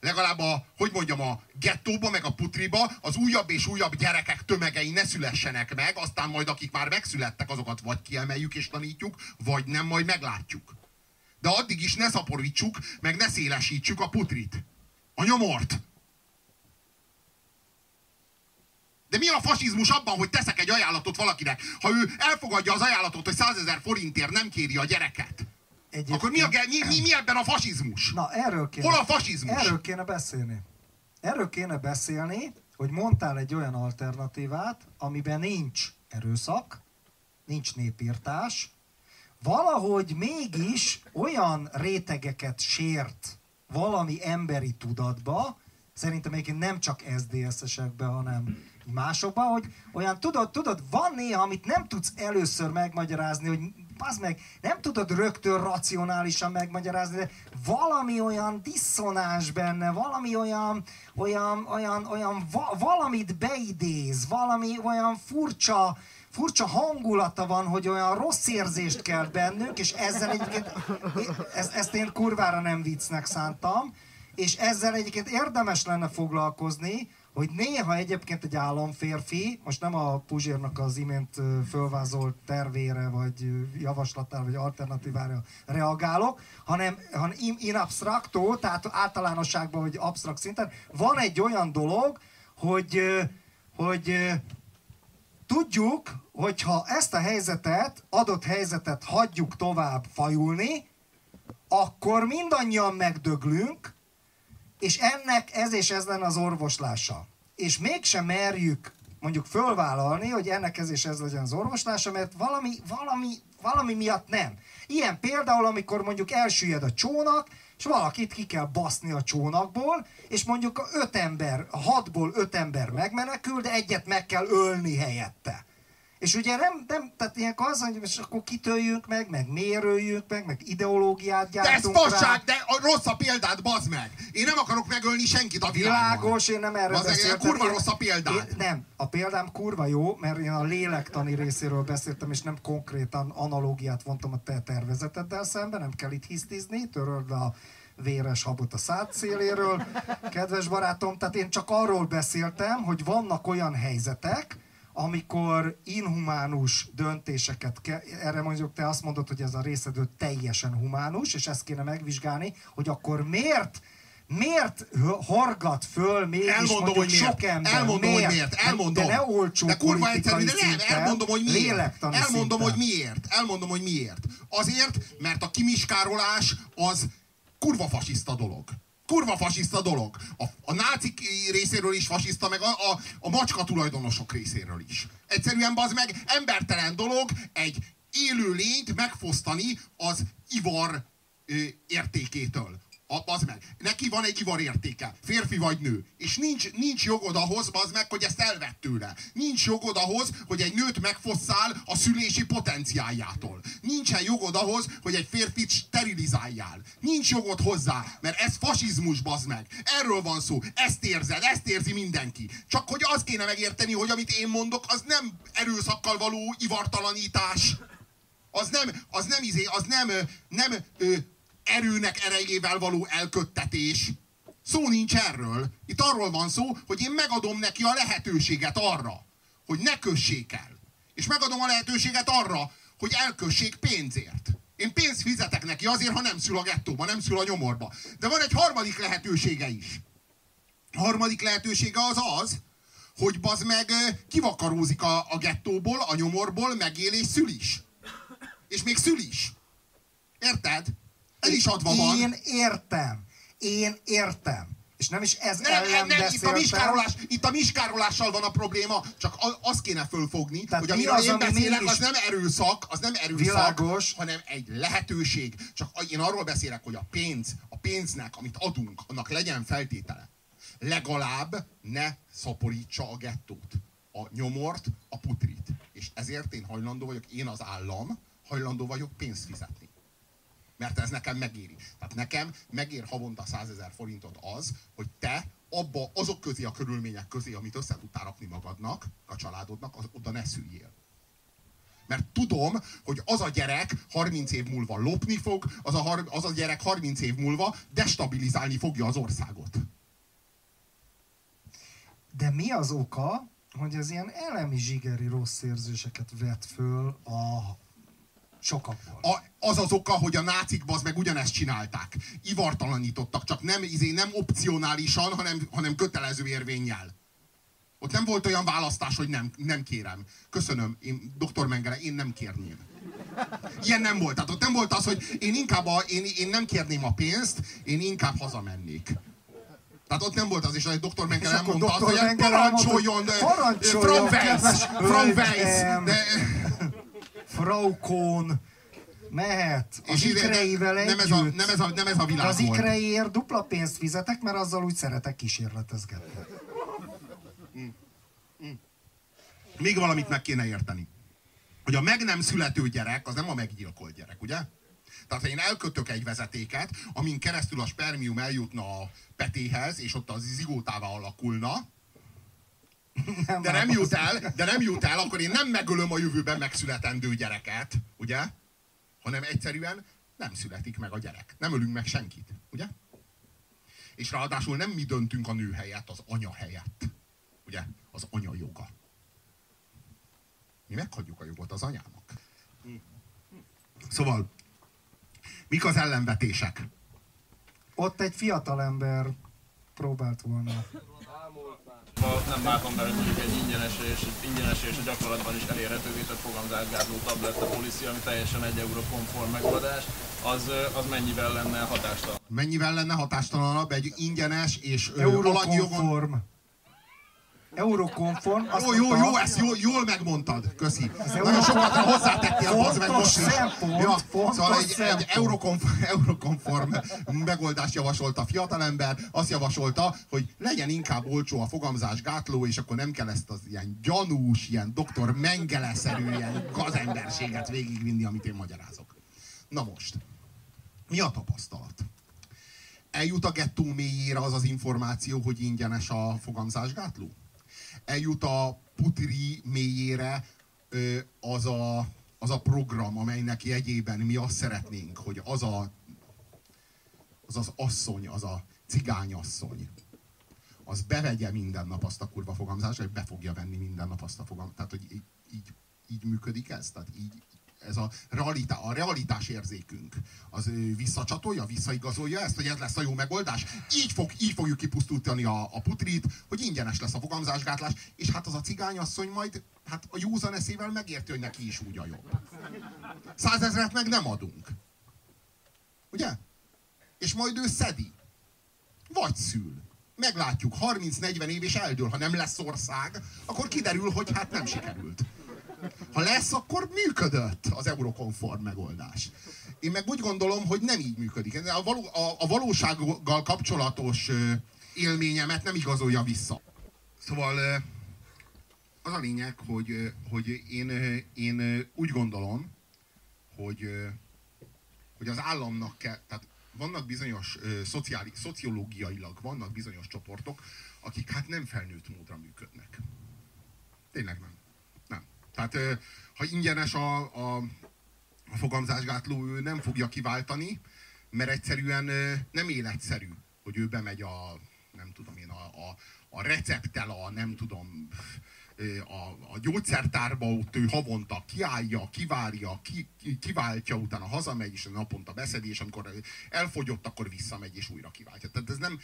legalább a, hogy mondjam, a gettóba, meg a putriba az újabb és újabb gyerekek tömegei ne szülessenek meg, aztán majd akik már megszülettek, azokat vagy kiemeljük és tanítjuk, vagy nem, majd meglátjuk. De addig is ne szaporítsuk, meg ne szélesítsük a putrit. A nyomort. De mi a fasizmus abban, hogy teszek egy ajánlatot valakinek? Ha ő elfogadja az ajánlatot, hogy 100 ezer forintért nem kéri a gyereket, Egyébként, akkor mi, a, mi, mi, mi ebben a fasizmus? Na, erről kéne, Hol a fasizmus? Erről kéne beszélni. Erről kéne beszélni, hogy mondtál egy olyan alternatívát, amiben nincs erőszak, nincs népírtás, valahogy mégis olyan rétegeket sért valami emberi tudatba, szerintem egyébként nem csak SZDSZ-esekbe, hanem másokban, hogy olyan tudod, tudod, van néha, amit nem tudsz először megmagyarázni, hogy az meg, nem tudod rögtön racionálisan megmagyarázni, de valami olyan diszonás benne, valami olyan, olyan, olyan, olyan va, valamit beidéz, valami olyan furcsa, furcsa hangulata van, hogy olyan rossz érzést kelt bennünk, és ezzel egyébként, ezt, én kurvára nem viccnek szántam, és ezzel egyébként érdemes lenne foglalkozni, hogy néha egyébként egy államférfi, most nem a Puzsérnak az imént fölvázolt tervére, vagy javaslatára, vagy alternatívára reagálok, hanem, hanem in, in abstracto, tehát általánosságban, vagy absztrakt szinten, van egy olyan dolog, hogy, hogy tudjuk, hogyha ezt a helyzetet, adott helyzetet hagyjuk tovább fajulni, akkor mindannyian megdöglünk, és ennek ez és ez lenne az orvoslása. És mégsem merjük mondjuk fölvállalni, hogy ennek ez és ez legyen az orvoslása, mert valami, valami, valami miatt nem. Ilyen például, amikor mondjuk elsüllyed a csónak, és valakit ki kell baszni a csónakból, és mondjuk a öt ember, a hatból öt ember megmenekül, de egyet meg kell ölni helyette. És ugye nem, nem tehát ilyenkor az, hogy most akkor kitöljünk meg, meg mérőjünk meg, meg ideológiát gyártunk De ez fasság, de a rossz a példát, bazd meg! Én nem akarok megölni senkit a világon. Világos, én nem erre bazd beszéltem. Meg, kurva én, rossz a példát. Én, nem, a példám kurva jó, mert én a lélektani részéről beszéltem, és nem konkrétan analógiát vontam a te tervezeteddel szemben, nem kell itt hisztizni, töröld a véres habot a szád széléről, kedves barátom. Tehát én csak arról beszéltem, hogy vannak olyan helyzetek, amikor inhumánus döntéseket, ke- erre mondjuk te azt mondod, hogy ez a részedő teljesen humánus, és ezt kéne megvizsgálni, hogy akkor miért Miért horgat föl mégis elmondom, mondjuk hogy miért. sok ember? Elmondom, miért? hogy miért. Elmondom. De ne olcsó De kurva egyszerű, de nem, elmondom, hogy miért. Elmondom, szinten. hogy miért. Elmondom, hogy miért. Azért, mert a kimiskárolás az kurva fasiszta dolog. Kurva fasiszta dolog. A, a nácik részéről is fasiszta, meg a, a, a macska tulajdonosok részéről is. Egyszerűen az meg embertelen dolog egy élő lényt megfosztani az ivar ö, értékétől. A, az meg. Neki van egy ivar értéke. Férfi vagy nő. És nincs, nincs jogod ahhoz, az meg, hogy ezt elvett tőle. Nincs jogod ahhoz, hogy egy nőt megfosszál a szülési potenciáljától. Nincsen jogod ahhoz, hogy egy férfit sterilizáljál. Nincs jogod hozzá, mert ez fasizmus, bazd meg. Erről van szó. Ezt érzed, ezt érzi mindenki. Csak hogy azt kéne megérteni, hogy amit én mondok, az nem erőszakkal való ivartalanítás. Az nem, az nem izé, az nem, nem ö, erőnek erejével való elköttetés. Szó nincs erről. Itt arról van szó, hogy én megadom neki a lehetőséget arra, hogy ne kössék el. És megadom a lehetőséget arra, hogy elkössék pénzért. Én pénzt fizetek neki azért, ha nem szül a gettóba, nem szül a nyomorba. De van egy harmadik lehetősége is. A harmadik lehetősége az az, hogy bazd meg kivakarózik a, a gettóból, a nyomorból, megél és szül is. És még szül is. Érted? Ez is adva van. Én értem. Én értem. És nem is ez Nem, ellen nem, itt a, beszéltem. miskárolás, itt a miskárolással van a probléma, csak azt kéne fölfogni, Tehát hogy mi amiről az, én beszélek, az nem erőszak, az nem erőszak, Világos. hanem egy lehetőség. Csak én arról beszélek, hogy a pénz, a pénznek, amit adunk, annak legyen feltétele. Legalább ne szaporítsa a gettót, a nyomort, a putrit. És ezért én hajlandó vagyok, én az állam, hajlandó vagyok pénzt fizetni. Mert ez nekem megéri. Tehát nekem megér havonta 100 ezer forintot az, hogy te abba, azok közé a körülmények közé, amit össze tudtál rakni magadnak, a családodnak, az, oda ne szüljél. Mert tudom, hogy az a gyerek 30 év múlva lopni fog, az a, az a gyerek 30 év múlva destabilizálni fogja az országot. De mi az oka, hogy az ilyen elemi zsigeri rossz érzéseket vet föl a sokakból? A, az az oka, hogy a nácik az meg ugyanezt csinálták. Ivartalanítottak, csak nem, izé, nem opcionálisan, hanem, hanem kötelező érvényjel. Ott nem volt olyan választás, hogy nem, nem kérem. Köszönöm, én, doktor Mengele, én nem kérném. Ilyen nem volt. Tehát ott nem volt az, hogy én inkább a, én, én nem kérném a pénzt, én inkább hazamennék. Tehát ott nem volt az is, hogy dr. Mengele akkor mondta azt, hogy parancsoljon, de Parancsoljon, from Weiss, from Weiss, de, Frau Kohn mehet az és ide- ikreivel nem, együtt. ez a, nem, ez a, nem ez a világ az ikreiért dupla pénzt fizetek, mert azzal úgy szeretek kísérletezgetni. Még valamit meg kéne érteni. Hogy a meg nem születő gyerek, az nem a meggyilkolt gyerek, ugye? Tehát ha én elkötök egy vezetéket, amin keresztül a spermium eljutna a petéhez, és ott az zigótává alakulna, de nem jut el, de nem jut el, akkor én nem megölöm a jövőben megszületendő gyereket, ugye? Hanem egyszerűen nem születik meg a gyerek. Nem ölünk meg senkit, ugye? És ráadásul nem mi döntünk a nő helyett, az anya helyett. Ugye? Az anya joga. Mi meghagyjuk a jogot az anyának. Szóval, mik az ellenvetések? Ott egy fiatalember próbált volna. Nem látom be, hogy mondjuk egy ingyenes és, ingyenes és a gyakorlatban is elérhetővé tett fogamzásgátló tabletta policy, ami teljesen egy euró konform megoldás, az, az mennyivel lenne hatástalan? Mennyivel lenne hatástalanabb egy ingyenes és ö, alanyjogon... Eurokonform. Azt Jó, jó, jó, ezt jól, jól megmondtad. Köszi. Nagyon sokat hozzátettél, az meg most is. szempont, fontos szóval egy, egy szempont. eurokonform, eurokonform megoldást javasolt a fiatalember, azt javasolta, hogy legyen inkább olcsó a fogamzás gátló, és akkor nem kell ezt az ilyen gyanús, ilyen doktor Mengele-szerű, ilyen gazemberséget végigvinni, amit én magyarázok. Na most, mi a tapasztalat? Eljut a gettó mélyére az az információ, hogy ingyenes a fogamzásgátló? Eljut a putri mélyére az a, az a program, amelynek jegyében mi azt szeretnénk, hogy az a, az, az asszony, az a cigányasszony, az bevegye minden nap azt a kurva fogamzást, vagy be fogja venni minden nap azt a fogamzást. Tehát, hogy így, így, így működik ez? Tehát így, ez a, realitá, a realitás érzékünk, az visszacsatolja, visszaigazolja ezt, hogy ez lesz a jó megoldás. Így, fog, így fogjuk kipusztítani a, a putrit, hogy ingyenes lesz a fogamzásgátlás, és hát az a cigányasszony majd hát a józan eszével megérti, hogy neki is úgy a jobb. Százezret meg nem adunk. Ugye? És majd ő szedi. Vagy szül. Meglátjuk, 30-40 év és eldől. Ha nem lesz ország, akkor kiderül, hogy hát nem sikerült. Ha lesz, akkor működött az eurokonform megoldás. Én meg úgy gondolom, hogy nem így működik. A, való, a, a valósággal kapcsolatos élményemet nem igazolja vissza. Szóval az a lényeg, hogy, hogy én, én úgy gondolom, hogy, hogy az államnak kell, tehát vannak bizonyos szociális, szociológiailag vannak bizonyos csoportok, akik hát nem felnőtt módra működnek. Tényleg nem. Tehát ha ingyenes a, a, a fogamzásgátló, ő nem fogja kiváltani, mert egyszerűen nem életszerű, hogy ő bemegy a, nem tudom én, a, a, a recepttel, a nem tudom, a, a gyógyszertárba ott ő havonta kiállja, kivárja, ki, ki- kiváltja, utána hazamegy, és naponta beszedi, és amikor elfogyott, akkor visszamegy, és újra kiváltja. Tehát ez nem...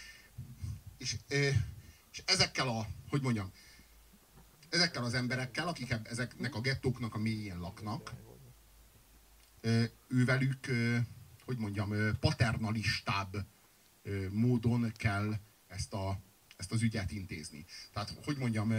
És, és ezekkel a, hogy mondjam, ezekkel az emberekkel, akik ezeknek a gettóknak a mélyén laknak, ővelük, hogy mondjam, paternalistább módon kell ezt, a, ezt az ügyet intézni. Tehát, hogy mondjam,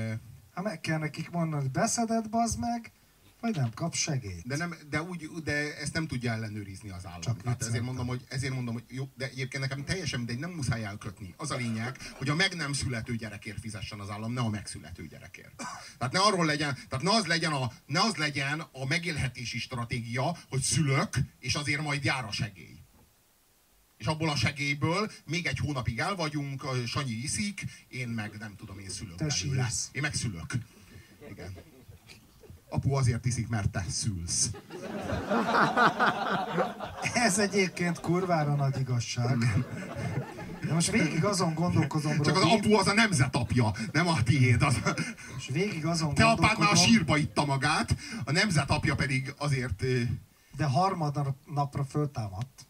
Ha meg kell nekik mondani, hogy beszeded, bazd meg, vagy nem kap segélyt. de, nem, de, úgy, de ezt nem tudja ellenőrizni az állam. Csak Tehát ezért mondom, hogy, ezért mondom, hogy jó, de egyébként nekem teljesen mindegy, nem muszáj elkötni. Az a lényeg, hogy a meg nem születő gyerekért fizessen az állam, ne a megszülető gyerekért. Tehát ne arról legyen, tehát ne az legyen a, ne az legyen a megélhetési stratégia, hogy szülök, és azért majd jár a segély. És abból a segélyből még egy hónapig el vagyunk, Sanyi iszik, én meg nem tudom, én szülök Te belőle. Én meg szülök. Igen. Apu azért iszik, mert te szülsz. Ez egyébként kurvára nagy igazság. De most végig azon gondolkozom, Csak az Robi, apu az a nemzetapja, nem a tiéd. Az... és végig azon Te apád már a sírba itta magát, a nemzetapja pedig azért... de harmadnapra föltámadt.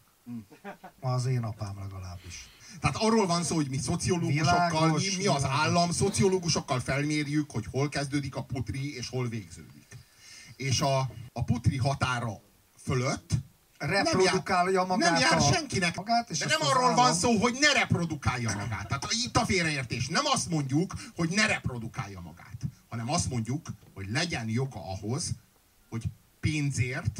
Ma az én apám legalábbis. Tehát arról van szó, hogy mi szociológusokkal, Világos, mi, mi az állam, szociológusokkal felmérjük, hogy hol kezdődik a putri és hol végződik. És a, a putri határa fölött Reprodukálja magát nem jár a- senkinek. magát, és de nem arról van állam- szó, hogy ne reprodukálja magát. Tehát itt a félreértés. Nem azt mondjuk, hogy ne reprodukálja magát, hanem azt mondjuk, hogy legyen joga ahhoz, hogy pénzért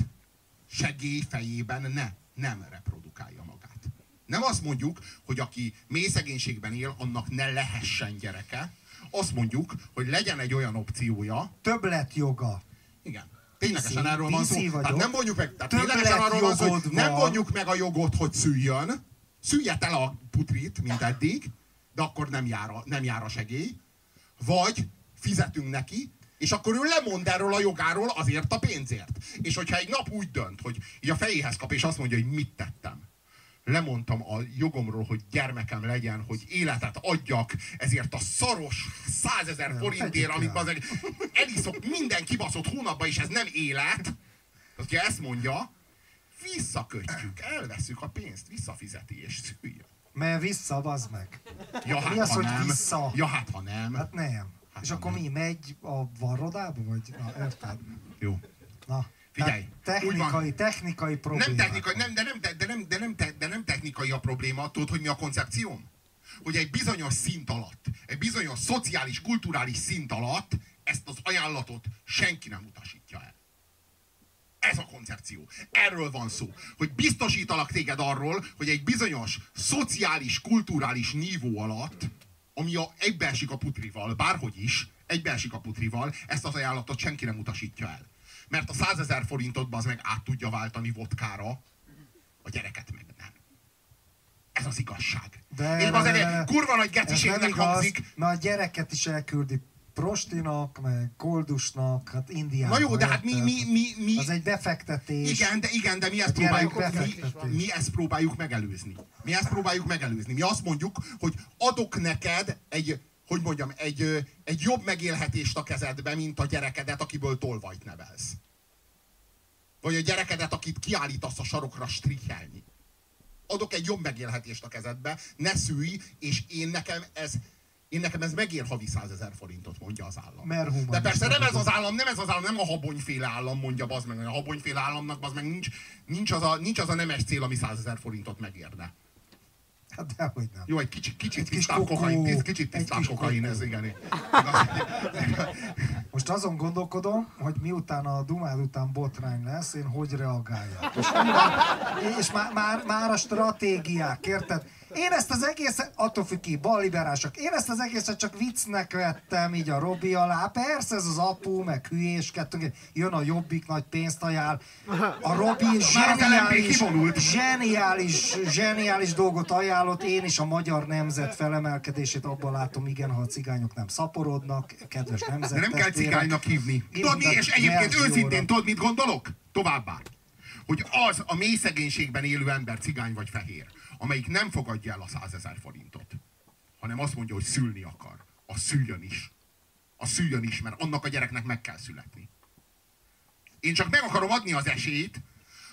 segély fejében ne, nem reprodukálja magát. Nem azt mondjuk, hogy aki mély szegénységben él, annak ne lehessen gyereke. Azt mondjuk, hogy legyen egy olyan opciója, Többlet joga. Igen. Ténylegesen PC erről van szó. vagyok. Tehát nem vonjuk meg, tehát ténylegesen arról van szó, hogy nem vonjuk meg a jogot, hogy szüljön. Szüljet el a putrit, mint eddig, de akkor nem jár a, nem jár a segély. Vagy fizetünk neki, és akkor ő lemond erről a jogáról azért a pénzért. És hogyha egy nap úgy dönt, hogy így a fejéhez kap, és azt mondja, hogy mit tettem. Lemondtam a jogomról, hogy gyermekem legyen, hogy életet adjak ezért a szaros százezer Nem, forintért, amit az eliszok minden kibaszott hónapban, és ez nem élet. Hogyha ezt mondja, visszakötjük, elveszük a pénzt, visszafizeti és szüljön. Mert vissza, bazd meg. Ja, hát, Mi az, ha hogy nem. vissza? Ja, hát, ha nem. Hát nem. Hát és nem. akkor mi, megy a varrodába, vagy? Na, érted? Jó. Na. Figyelj, tehát. Technikai, technikai problémák. Nem technikai, nem, de, nem, de, nem, de, nem, de, nem, technikai a probléma. Tudod, hogy mi a koncepcióm? hogy egy bizonyos szint alatt, egy bizonyos szociális, kulturális szint alatt ezt az ajánlatot senki nem utasítja el. Ez a koncepció. Erről van szó. Hogy biztosítalak téged arról, hogy egy bizonyos szociális, kulturális nívó alatt, ami a, egybeesik a putrival, bárhogy is, egybeesik a putrival, ezt az ajánlatot senki nem utasítja el. Mert a százezer forintot az meg át tudja váltani vodkára, a gyereket meg nem. Ez az igazság. De, de, az egy kurva nagy geciségnek hangzik, mert a gyereket is elküldi prostinak, meg koldusnak, hát Indiába. Na jó, de hát mi, mi, mi, mi, Az egy befektetés. Igen, de igen, de mi ezt, próbáljuk, mi, mi ezt próbáljuk megelőzni. Mi ezt próbáljuk megelőzni. Mi azt mondjuk, hogy adok neked egy, hogy mondjam, egy, egy jobb megélhetést a kezedbe, mint a gyerekedet, akiből tolvajt nevelsz. Vagy a gyerekedet, akit kiállítasz a sarokra strichelni. Adok egy jobb megélhetést a kezedbe, ne szülj, és én nekem ez, én nekem ez megér havi 100 ezer forintot, mondja az állam. Mert humanista De persze nem ez az állam, nem ez az állam, nem a habonyféle állam mondja, az meg, a habonyféle államnak az meg nincs, nincs, az a, nincs az a nemes cél, ami 100 ezer forintot megérne. Hát dehogy nem. Jó, egy kicsit, kicsit Egy kis tisztább kokain, tisz- kicsit tisztább kokain, ez igen. Most azon gondolkodom, hogy miután a Dumád után botrány lesz, én hogy reagáljak. És, és már, már, már a stratégiák, érted? Én ezt az egészet, attól függ ki, balliberások, én ezt az egészet csak viccnek vettem így a Robi alá. Persze ez az apu, meg hülyéskedtünk, jön a jobbik, nagy pénzt ajánl. A Robi zseniális, zseniális, zseniális dolgot ajánlott, én is a magyar nemzet felemelkedését abban látom, igen, ha a cigányok nem szaporodnak, kedves De nemzet. nem kell cigánynak hívni. Tudod mi, és egyébként őszintén tudod, mit gondolok? Továbbá. Hogy az a mély szegénységben élő ember, cigány vagy fehér, amelyik nem fogadja el a 100 ezer forintot, hanem azt mondja, hogy szülni akar, az szüljön is. Az szüljön is, mert annak a gyereknek meg kell születni. Én csak meg akarom adni az esélyt,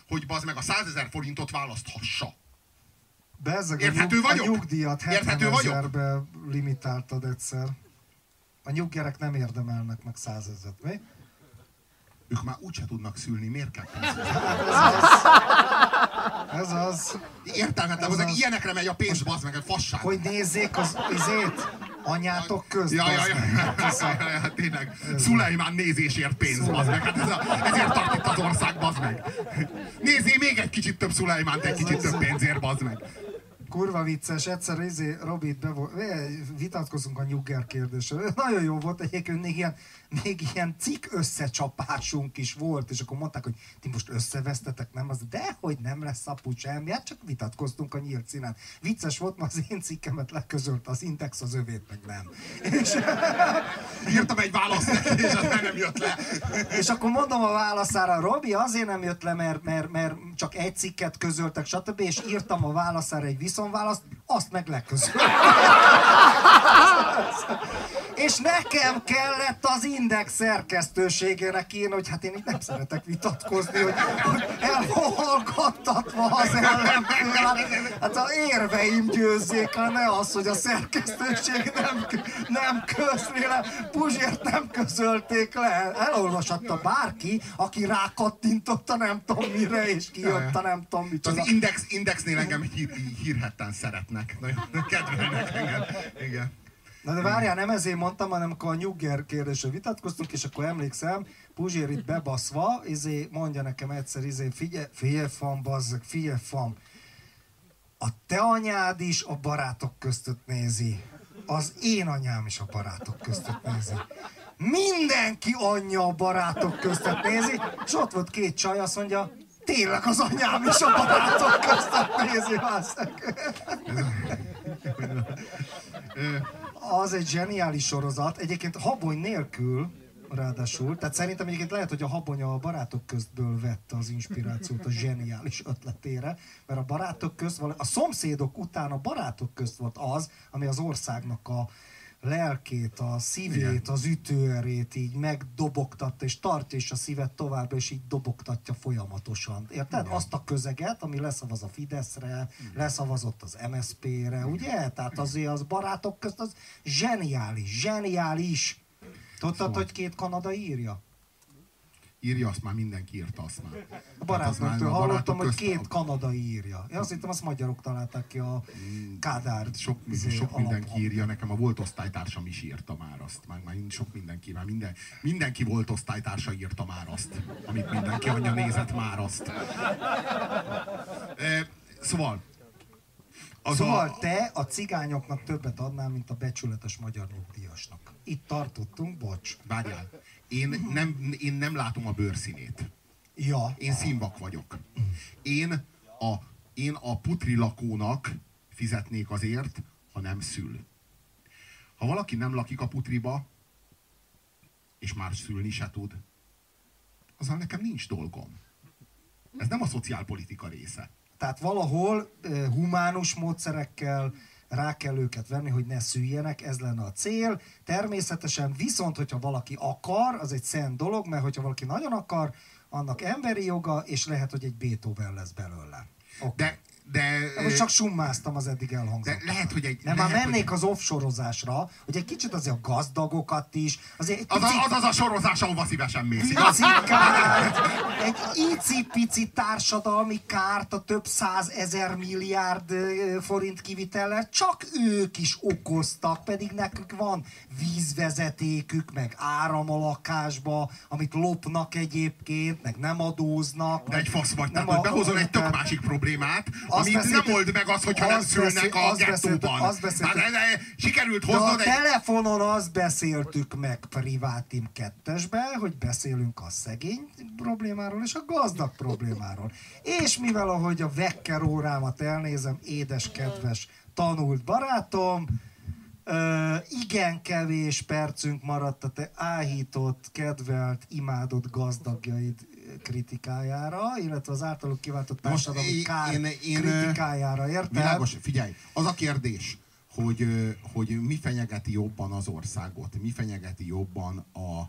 hogy bazd meg a 100 ezer forintot választhassa. Bezzeg a, Érthető nyug, a vagyok? nyugdíjat 70 Érthető vagyok? ezerbe limitáltad egyszer. A nyuggerek nem érdemelnek meg százezet, mi? Ők már úgyse tudnak szülni, miért kell pénzt? Ez az, Értelmetlen, az, az. ilyenekre megy a pénz, bazd meg, fasság. hogy nézzék az izét, anyátok közt. Ja, ja, ja, ja, ja, tényleg. Szulajmán nézésért pénz, bazd meg. Hát ez a, ezért tart itt az ország, bazd meg. Nézzél még egy kicsit több Szulajmánt, egy kicsit több pénzért, bazd meg. Kurva vicces, egyszer izé, Robit bevo- eh, vitatkozunk a nyugger kérdésről. Nagyon jó volt, egyébként még ilyen, még ilyen cikk összecsapásunk is volt, és akkor mondták, hogy ti most összevesztetek, nem az, de hogy nem lesz apu semmi, hát csak vitatkoztunk a nyílt színen. Vicces volt, mert az én cikkemet leközölt az Index, az övét meg nem. És, Írtam egy választ és az már nem jött le. és akkor mondom a válaszára, Robi azért nem jött le, mert, mert, mert csak egy cikket közöltek, stb. És írtam a válaszára egy viszonválaszt, azt meg leközölt. És nekem kellett az Index szerkesztőségének írni, hogy hát én így nem szeretek vitatkozni, hogy, hogy elhallgattatva az ellenfél. Hát, hát a érveim győzzék, ha ne az, hogy a szerkesztőség nem, nem közli le, Puzsért nem közölték le. Elolvashatta bárki, aki rákattintotta nem tudom mire, és kijött a nem tudom micsoda. Az Index, Indexnél engem hír, hírhetten szeretnek. Nagyon kedvelnek engem. Igen. Na de várjál, nem ezért mondtam, hanem akkor a nyugger kérdésre vitatkoztunk, és akkor emlékszem, Puzsér itt bebaszva, izé, mondja nekem egyszer, izé, figyelj, figyelj fam, bazzeg, figyelj fam, a te anyád is a barátok között nézi. Az én anyám is a barátok között nézi. Mindenki anyja a barátok között nézi, és ott volt két csaj, azt mondja, tényleg az anyám is a barátok között nézi. Az egy zseniális sorozat, egyébként habony nélkül, ráadásul. Tehát szerintem egyébként lehet, hogy a habonya a barátok köztből vette az inspirációt a zseniális ötletére, mert a barátok közt, a szomszédok után a barátok közt volt az, ami az országnak a lelkét, a szívét, az ütőerét így megdobogtatta, és tartja is a szívet továbbra, és így dobogtatja folyamatosan. Érted? Azt a közeget, ami leszavaz a Fideszre, leszavazott az MSZP-re, ugye? Tehát azért az barátok közt az zseniális, zseniális. Tudtad, hogy két Kanada írja? Írja, azt már mindenki írta, azt már. A a hallottam, hogy két kanadai írja. Én azt hittem, azt magyarok találták ki a Kádár. Sok, izé, sok alap- mindenki írja, nekem a volt osztálytársam is írta már azt. Már, már sok mindenki, már minden, mindenki volt osztálytársa írta már azt. Amit mindenki anyja nézett már azt. E, szóval, az Szóval a, te a cigányoknak többet adnál, mint a becsületes magyar nyugdíjasnak. Itt tartottunk, bocs. Várjál, én nem, én nem látom a bőrszínét. Ja, Én színvak vagyok. Én a, én a putri lakónak fizetnék azért, ha nem szül. Ha valaki nem lakik a putriba, és már szülni se tud, azzal nekem nincs dolgom. Ez nem a szociálpolitika része. tehát valahol eh, humánus módszerekkel rá kell őket venni, hogy ne szüljenek, ez lenne a cél. Természetesen viszont, hogyha valaki akar, az egy szent dolog, mert hogyha valaki nagyon akar, annak emberi joga, és lehet, hogy egy Beethoven lesz belőle. Okay. De, de, De most csak summáztam az eddig elhangzott. de lehet, hogy egy... Nem, lehet, már mennék hogy, az offsorozásra, hogy egy kicsit azért a gazdagokat is, azért egy az, picit az, az a sorozás, ahova szívesen mész, pici kárt, egy icipici társadalmi kárt a több száz ezer milliárd forint kivitellel csak ők is okoztak, pedig nekük van vízvezetékük, meg áram a lakásba, amit lopnak egyébként, meg nem adóznak. De egy fasz vagy, Nem tehát a- behozol egy tök másik problémát, Amit beszéltük- nem old meg az, hogyha nem szülnek a gettóban. azt beszéltük- de, sikerült a hoznod egy... telefonon azt beszéltük meg Privátim 2-esbe, hogy beszélünk a szegény problémáról és a gazdag problémáról. És mivel ahogy a Vekker órámat elnézem, édes, kedves, tanult barátom, ö, igen kevés percünk maradt a te áhított, kedvelt, imádott gazdagjaid kritikájára, illetve az általuk kiváltott Most társadalmi én- kár én- én, kritikájára, érted? Világos, figyelj, az a kérdés, hogy, hogy mi fenyegeti jobban az országot, mi fenyegeti jobban a,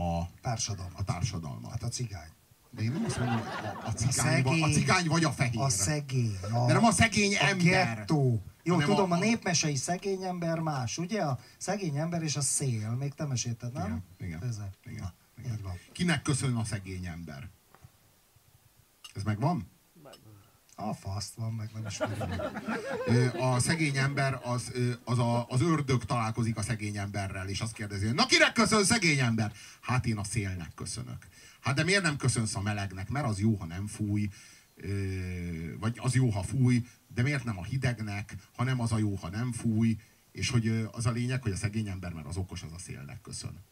a, Társadalom. a társadalmat. Hát a cigány. De én nem azt mondom, a, a, cigány, A vagy, a szegény. cigány vagy a fehér. A szegény. A, De nem a szegény a ember. gettó. Jó, Hanem tudom, a, a- népmesei szegény ember más, ugye? A szegény ember és a szél. Még te mesélted, nem? Igen, igen, igen. Így van. Kinek köszön a szegény ember? Ez megvan? A faszt van, meg nem. Ö, A szegény ember, az, az, a, az ördög találkozik a szegény emberrel, és azt kérdezi, na kinek köszön szegény ember? Hát én a szélnek köszönök. Hát de miért nem köszönsz a melegnek? Mert az jó, ha nem fúj, vagy az jó, ha fúj, de miért nem a hidegnek, hanem az a jó, ha nem fúj, és hogy az a lényeg, hogy a szegény ember, mert az okos, az a szélnek köszön.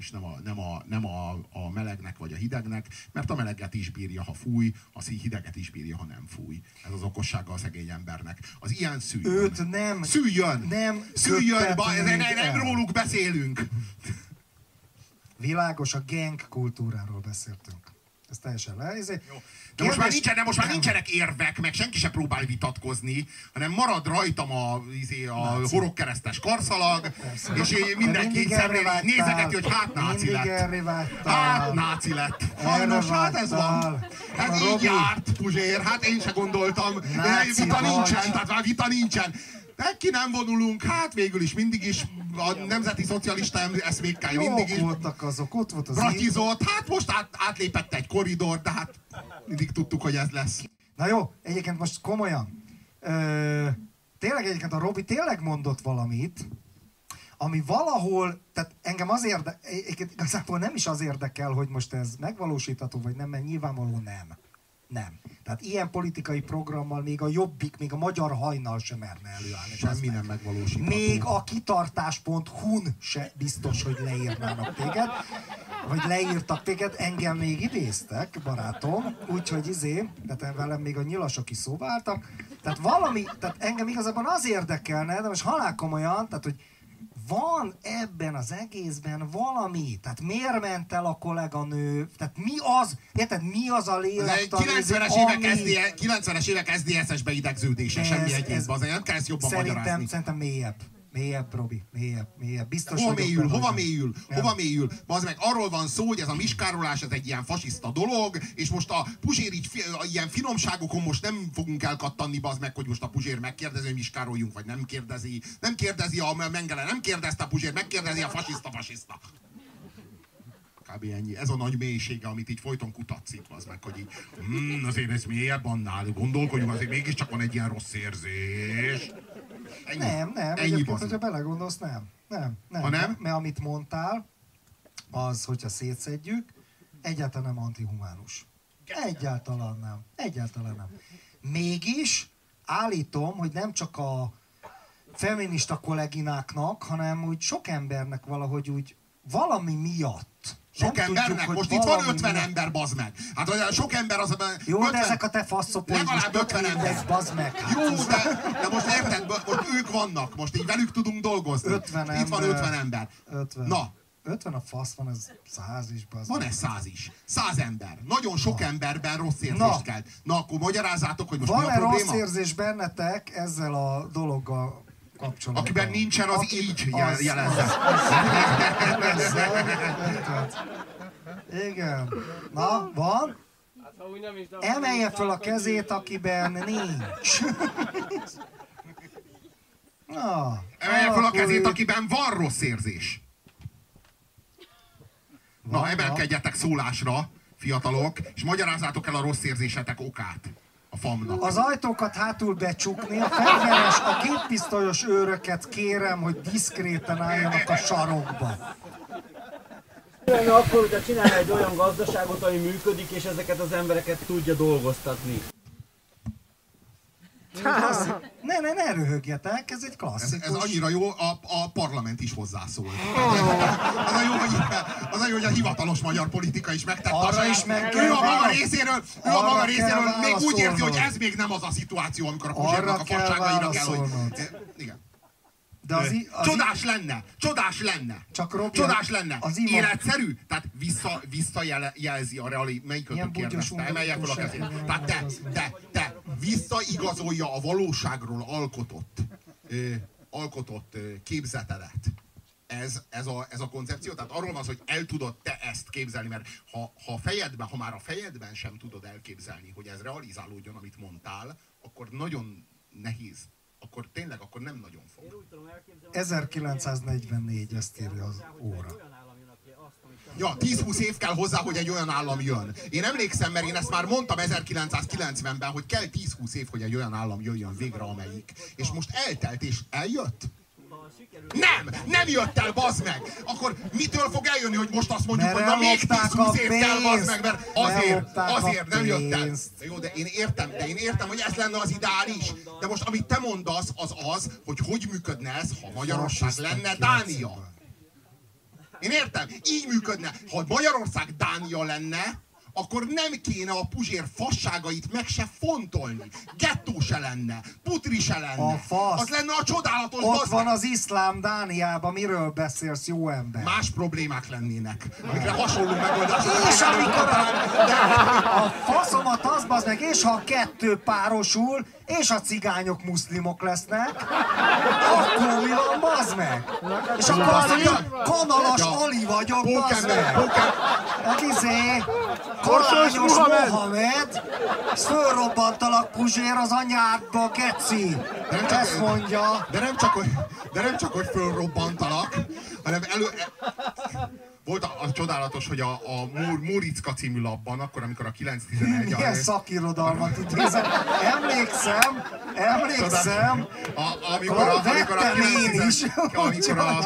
És nem, a, nem, a, nem a, a melegnek vagy a hidegnek, mert a meleget is bírja, ha fúj, a hideget is bírja, ha nem fúj. Ez az okossága a szegény embernek. Az ilyen szüljön. Őt nem- Szüljön! nem Szüljön! Ba, ne, ne, nem róluk beszélünk! Világos, a gang kultúráról beszéltünk. Ez teljesen le. Ez. De most már, nincsen, de most már nincsenek érvek, meg senki se próbál vitatkozni, hanem marad rajtam a, izé, a horogkeresztes karszalag, és így De mindenki vágytál. nézegeti, hogy hát náci Mindig lett. Hát náci lett. Sajnos, hát ez van. Hát így Robi. járt Puzsér, hát én se gondoltam. Náci Vita vagy. nincsen, tehát már vita nincsen. De ki nem vonulunk, hát végül is mindig is a nemzeti szocialista eszmékkel mindig is voltak azok, ott volt az bratizott, hát most át, átlépett egy koridor, de hát mindig tudtuk, hogy ez lesz. Na jó, egyébként most komolyan. Ö, tényleg egyébként a Robi tényleg mondott valamit, ami valahol, tehát engem az érde, egyébként igazából nem is az érdekel, hogy most ez megvalósítható vagy nem, mert nyilvánvaló nem. Nem. Tehát ilyen politikai programmal még a jobbik, még a magyar hajnal sem merne előállni. Semmi nem megvalósítható. Még a kitartás.hu-n se biztos, hogy leírnának téged, vagy leírtak téged, engem még idéztek, barátom, úgyhogy izé, tehát velem még a nyilasok is szóba álltak. Tehát valami, tehát engem igazából az érdekelne, de most halál komolyan, tehát hogy van ebben az egészben valami, tehát miért ment el a kolléganő, tehát mi az, érted, mi az a Ez lélektan, 90-es évek, SD, 90-es évek SZDSZ-es beidegződése, Ez- semmi ez- egész, bazen, nem kell ezt jobban Szerintem, magyarázni. szerintem mélyebb. Mélyebb, Robi, mélyebb, mélyebb. Biztos Hova mélyül, benne, hova mélyül, Nem. hova mélyül? Az meg arról van szó, hogy ez a miskárolás, ez egy ilyen fasiszta dolog, és most a Puzsér így ilyen finomságokon most nem fogunk elkattanni, bazd meg, hogy most a Puzsér megkérdezi, hogy miskároljunk, vagy nem kérdezi. Nem kérdezi a Mengele, nem kérdezte a Puzsér, megkérdezi a fasiszta fasiszta. Kb. ennyi. Ez a nagy mélysége, amit így folyton kutatsz itt, az meg, hogy így, hmm, azért ez mélyebb annál, gondolkodjunk, azért mégiscsak van egy ilyen rossz érzés. Ennyi. Nem, nem, Ennyi egyébként, hogyha belegondolsz, nem. Nem, nem. Ha nem? Mert amit mondtál, az, hogyha szétszedjük, egyáltalán nem antihumánus. Egyáltalán nem. Egyáltalán nem. Mégis állítom, hogy nem csak a feminista kollégináknak, hanem úgy sok embernek valahogy úgy valami miatt. Sok nem embernek? tudjuk, Most itt van valami 50 miatt- ember, bazd meg. Hát olyan sok ember az... Jó, 50 de ezek a te faszopóid Legalább 50 ember. bazd meg. Hát Jó, de, de most érted, most ők vannak, most így velük tudunk dolgozni. 50 Itt van ember. 50 ember. 50. Na, 50 a fasz van, ez 100 is, bazd van ez száz is. Száz ember. Nagyon sok emberben rossz érzést Na. kell. Na, akkor magyarázzátok, hogy most mi a Van-e rossz probléma? érzés bennetek ezzel a dologgal kapcsolatban? Akiben nincsen, az Aki- így az-? Igen. Na, van? Hát, Emelje fel a kezét, akiben nincs. Na, Emelje fel a kezét, akiben van rossz érzés. Na, emelkedjetek szólásra, fiatalok, és magyarázzátok el a rossz érzésetek okát. A famnak. Az ajtókat hátul becsukni, a fegyveres, a géppisztolyos őröket kérem, hogy diszkréten álljanak a sarokba. lenne akkor, hogyha csinálna egy olyan gazdaságot, ami működik, és ezeket az embereket tudja dolgoztatni. Ne, ne, ne röhögjetek, ez egy Ez, klasszikus. ez annyira jó, a, a parlament is hozzászól. Az a jó, hogy, az a jó, hogy a hivatalos magyar politika is megtette Arra a saját- is meg ő a maga részéről, ő a maga részéről még úgy érzi, hogy ez még nem az a szituáció, amikor a Arra Puzsérnak a kell fasságaira kell, hogy... válaszolnod. Igen. De az, i- az i- Csodás lenne, csodás lenne. Csak Robi, Csodás lenne. az ima- Életszerű? Tehát vissza, visszajelzi a reali... Bugyos kérdezte? Emelje fel a kezét. Tehát te, te, te visszaigazolja a valóságról alkotott, ö, alkotott ö, képzetedet. Ez, ez, a, ez a koncepció, tehát arról van hogy el tudod te ezt képzelni, mert ha, ha, fejedben, ha már a fejedben sem tudod elképzelni, hogy ez realizálódjon, amit mondtál, akkor nagyon nehéz. Akkor tényleg, akkor nem nagyon fog. 1944, ezt írja az óra. Ja, 10-20 év kell hozzá, hogy egy olyan állam jön. Én emlékszem, mert én ezt már mondtam 1990-ben, hogy kell 10-20 év, hogy egy olyan állam jöjjön végre, amelyik. És most eltelt, és eljött? Nem! Nem jött el, bazd meg! Akkor mitől fog eljönni, hogy most azt mondjuk, Mert hogy na még ellopták 10-20 a év kell, bazd meg, mert azért, azért nem jött el. Jó, de én értem, de én értem, hogy ez lenne az ideális. De most amit te mondasz, az az, hogy hogy működne ez, ha Magyarország lenne 90-ben. Dánia. Én értem, így működne. Ha Magyarország Dánia lenne, akkor nem kéne a Puzsér fasságait meg se fontolni. Gettó se lenne, putri se lenne. A fasz. Az lenne a csodálatos Ott bazd van az iszlám Dániában, miről beszélsz, jó ember? Más problémák lennének, amikre hasonló megoldások. És amikor a, a faszomat az bazd meg, és ha a kettő párosul, és a cigányok muszlimok lesznek, akkor mi van, bazd meg? És akkor azt mondja, kanalas. Ali vagyok, bazd meg. Hát izé, korányos Mohamed, fölrobbantalak Puzsér az anyádba, geci. De nem csak- Ezt mondja. De nem csak, hogy, de nem csak, hogy fölrobbantalak, hanem elő... Volt a, a csodálatos, hogy a, a Múricka című lapban, akkor, amikor a 911... Milyen a- szakirodalmat idézem. Emlékszem, emlékszem. A, amikor a, amikor a, Vettem én is. 90 amikor a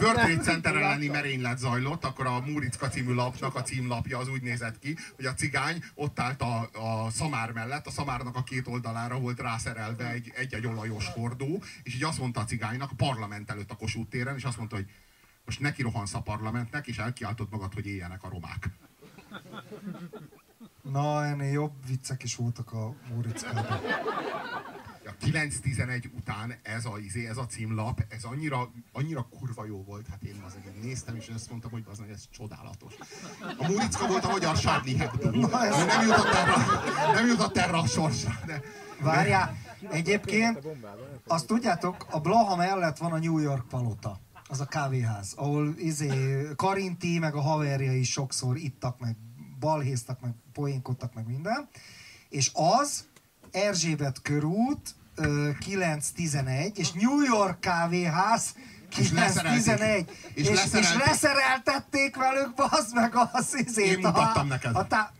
World Trade Center elleni merénylet zajlott, akkor a Múricka című lapnak a címlapja az úgy nézett ki, hogy a cigány ott állt a, a szamár mellett, a szamárnak a két oldalára volt rászerelve egy, egy-egy olajos hordó, és így azt mondta a cigánynak a parlament előtt a Kossuth téren, és azt mondta, hogy most neki rohansz a parlamentnek, és elkiáltod magad, hogy éljenek a romák. Na, ennél jobb viccek is voltak a Móriczkában. A 9-11 után ez a, izé, ez a címlap, ez annyira, annyira kurva jó volt, hát én azért néztem, és azt mondtam, hogy az ez csodálatos. A Múricka volt a magyar Charlie Hebdo. nem jutott erre, nem jutott erre a sorsra. De, Várjál, egyébként azt tudjátok, a Blaha mellett van a New York palota. Az a kávéház, ahol izé, Karinti, meg a haverjai sokszor ittak, meg balhéztak, meg poénkodtak, meg minden. És az Erzsébet körút, ö, 9-11, és New York kávéház És 9, leszerelték. 11. És És, és, leszerelték. leszereltették velük, bazd meg az izét. Én mutattam neked. A, tá-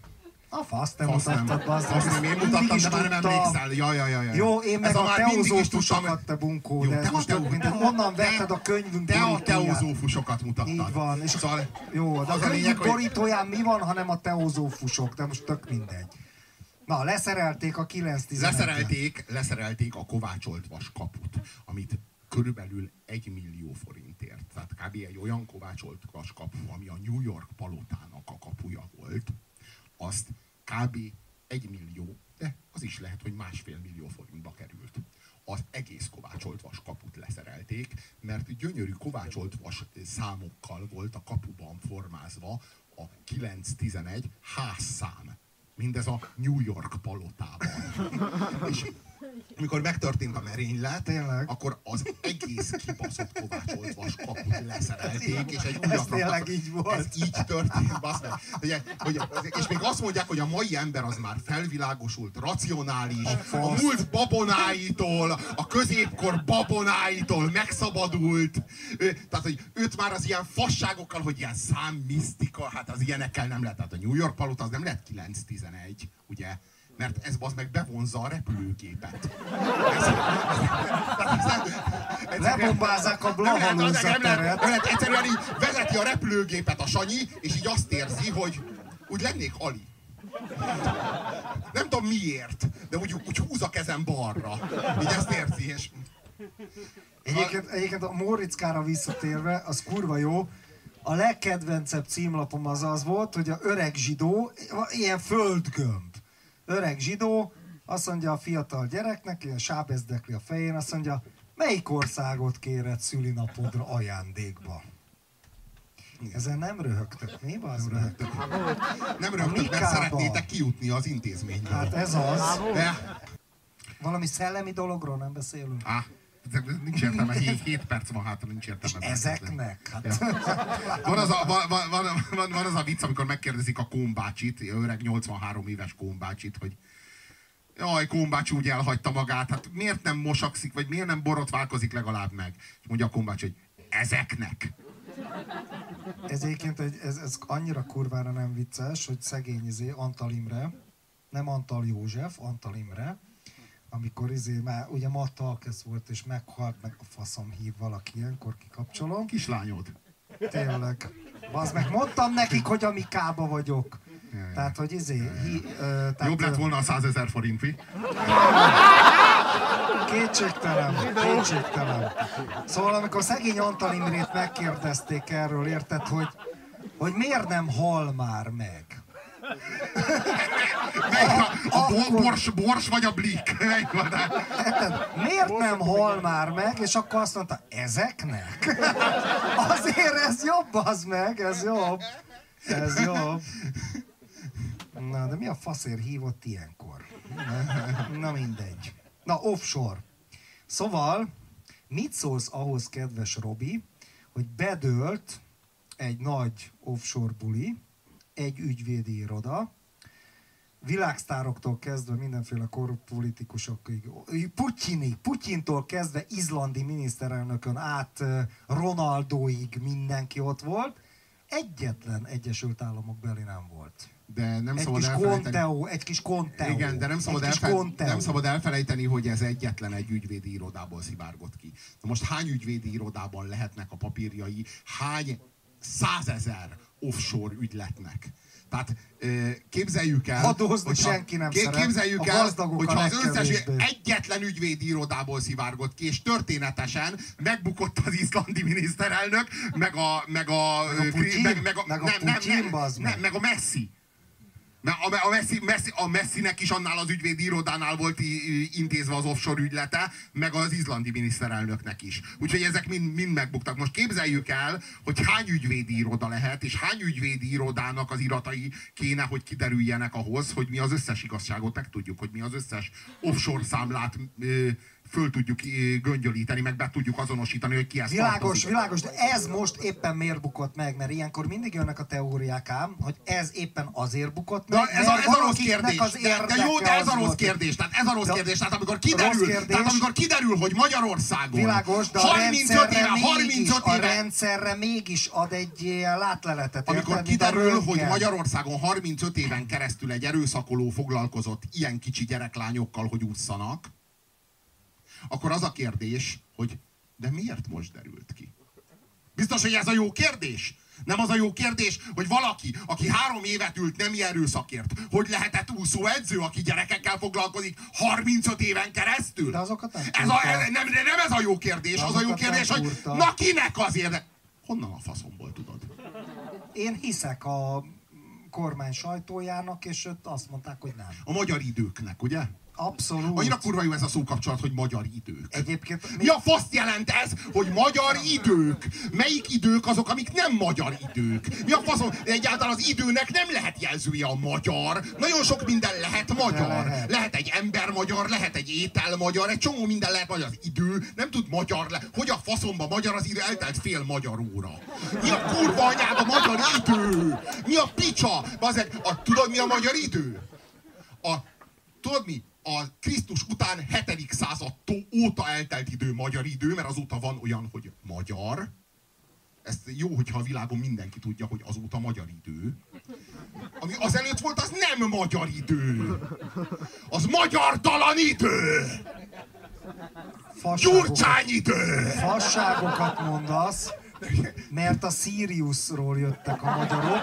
a fasz, te bazd Fasz meg. nem, én mutattam, de már nem emlékszel. Ja, ja, ja, ja. Jó, én meg Ez a teozófusokat, tudtam. te bunkó, Jó, de te a most teó- mindegy. Onnan vetted a könyvünk Te a borítóját. teozófusokat mutattad. Így van, és Szóval jó, de a az a könyvünk borítóján mi van, hanem a teozófusok, de most tök mindegy. Na, leszerelték a 9 11 leszerelték, leszerelték a kovácsolt vaskaput, amit körülbelül egy millió forintért. Tehát kb. egy olyan kovácsolt vaskapu, ami a New York palotának a kapuja volt, azt kb. egy millió, de az is lehet, hogy másfél millió forintba került. Az egész kovácsolt vaskaput leszerelték, mert gyönyörű kovácsolt vas számokkal volt a kapuban formázva a 9-11 házszám. Mindez a New York palotában. És amikor megtörtént a merénylet, Tényleg? akkor az egész kibaszott kovácsolt vaskaput leszerelték, és egy újat tényleg így volt. Ez így történt, bassz meg. Ugye, hogy, és még azt mondják, hogy a mai ember az már felvilágosult, racionális, a múlt babonáitól, a középkor babonáitól megszabadult. Ő, tehát, hogy őt már az ilyen fasságokkal, hogy ilyen számmisztika, hát az ilyenekkel nem lehet. Tehát a New York palota az nem lehet 9-11, ugye? Mert ez az meg bevonza a repülőgépet. Ez, ez, Lebombázzák a nem lehet, Blahalúza az nem lehet, teret. nem lehet, egyszerűen így vezeti a repülőgépet a Sanyi, és így azt érzi, hogy úgy lennék Ali. Nem tudom miért, de úgy, úgy húz a kezem balra. Így ezt érzi, és Egyébként, egyébként a Móriczkára visszatérve, az kurva jó. A legkedvencebb címlapom az az volt, hogy a öreg zsidó, ilyen földgömb. Öreg zsidó, azt mondja a fiatal gyereknek, ilyen sábezdekli a fején, azt mondja, melyik országot kéred szülinapodra ajándékba? Ezen nem röhögtök, mi? Az röhögtök. nem rögtön, mert szeretnétek kijutni az intézményből. Hát ez az. De, Valami szellemi dologról nem beszélünk. ez nincs értelme, 7 perc van hátra, nincs értelme. Ezeknek? Hát, Van az, a, van, van, van, van, az a vicc, amikor megkérdezik a Kómbácsit, öreg 83 éves Kómbácsit, hogy jaj, Kómbács úgy elhagyta magát, hát miért nem mosakszik, vagy miért nem borotválkozik legalább meg? És mondja a Kómbács, hogy ezeknek. Ez egyébként egy, ez, ez annyira kurvára nem vicces, hogy szegény izé, Antal Imre, nem Antal József, Antal Imre, amikor izé már ugye Matta Alkesz volt, és meghalt, meg a faszom hív valaki ilyenkor kikapcsolom. Kislányod. Tényleg. Az meg mondtam nekik, hogy a Mikába vagyok. Jaj. Tehát, hogy izé, hi, ö, tehát, Jobb lett volna a 100 ezer forint, mi? Kétségtelen, kétségtelen. Szóval amikor szegény Antal Imrét megkérdezték erről, érted, hogy, hogy miért nem hal már meg? A, a bors, bors vagy a blik? Miért nem hal már meg? És akkor azt mondta, ezeknek? Azért ez jobb, az meg, ez jobb. Ez jobb. Na, de mi a faszért hívott ilyenkor? Na mindegy. Na, offshore. Szóval, mit szólsz ahhoz, kedves Robi, hogy bedőlt egy nagy offshore buli, egy ügyvédi iroda, világsztároktól kezdve mindenféle korrupt politikusokig, Putyini, Putyintól kezdve izlandi miniszterelnökön át Ronaldóig mindenki ott volt, egyetlen Egyesült Államok beli nem volt. De nem Egy szabad kis elfelejteni. Egy kis Conteo. Igen, de nem szabad, egy Conteo. nem szabad elfelejteni, hogy ez egyetlen egy ügyvédi irodából szivárgott ki. Na most hány ügyvédi irodában lehetnek a papírjai, hány százezer offshore ügyletnek? Tehát képzeljük el, Adózni senki nem szeret, képzeljük a el, hogyha az összes egyetlen ügyvédi irodából szivárgott ki, és történetesen megbukott az izlandi miniszterelnök, meg a, meg a, Meg a Putyin? meg, meg a, Meg a nem, nem, Putyin, nem, nem, meg. meg a Messi. A, Messi, Messi, a Messinek is annál az ügyvédi irodánál volt intézve az offshore ügylete, meg az izlandi miniszterelnöknek is. Úgyhogy ezek mind, mind megbuktak. Most képzeljük el, hogy hány ügyvédi iroda lehet, és hány ügyvédi irodának az iratai kéne, hogy kiderüljenek ahhoz, hogy mi az összes igazságot megtudjuk, hogy mi az összes offshore számlát ö, föl tudjuk ö, göngyölíteni, meg be tudjuk azonosítani, hogy ki ez Világos, tartozik. világos, de ez most éppen miért bukott meg? Mert ilyenkor mindig jönnek a teóriák ám, hogy ez éppen azért bukott meg, De ez a, ez a rossz kérdés. az De, de jó, de ez a rossz kérdés. Tehát ez a rossz De- kérdés. Tehát amikor kiderül, kérdés. tehát amikor kiderül, hogy Magyarországon Világos, de a 35 rendszerre, éve, mégis, 35 a éve, rendszerre mégis ad egy ilyen látleletet. amikor érted? A kiderül, hogy. Magyarországon 35 éven keresztül egy erőszakoló foglalkozott ilyen kicsi gyereklányokkal, hogy ússzanak, akkor az a kérdés, hogy de miért most derült ki? Biztos, hogy ez a jó kérdés? Nem az a jó kérdés, hogy valaki, aki három évet ült nemi erőszakért, hogy lehetett úszóedző, aki gyerekekkel foglalkozik 35 éven keresztül? De azokat nem ez a, ez, nem, nem ez a jó kérdés, az a jó kérdés, hogy na kinek az érde... Honnan a faszomból tudod? Én hiszek a kormány sajtójának, és ott azt mondták, hogy nem. A magyar időknek, ugye? Abszolút. Annyira kurva jó ez a szókapcsolat, hogy magyar idők. Egyébként Mi a faszt jelent ez, hogy magyar idők? Melyik idők azok, amik nem magyar idők? Mi a faszom? Egyáltalán az időnek nem lehet jelzője a magyar. Nagyon sok minden lehet magyar. Lehet. Lehet egy ember magyar, lehet egy étel magyar, egy csomó minden lehet magyar. Az idő nem tud magyar le. Hogy a faszomba magyar az idő? Eltelt fél magyar óra. Mi a kurva anyád a magyar idő? Mi a picsa? Bazeg, a, tudod mi a magyar idő? A, tudod mi? A Krisztus után 7. századtól óta eltelt idő magyar idő, mert azóta van olyan, hogy magyar. Ezt jó, hogyha a világon mindenki tudja, hogy azóta magyar idő. Ami azelőtt volt, az nem magyar idő. Az magyartalan idő. fasságokat, Gyurcsány idő. fasságokat mondasz, mert a Siriusról jöttek a magyarok.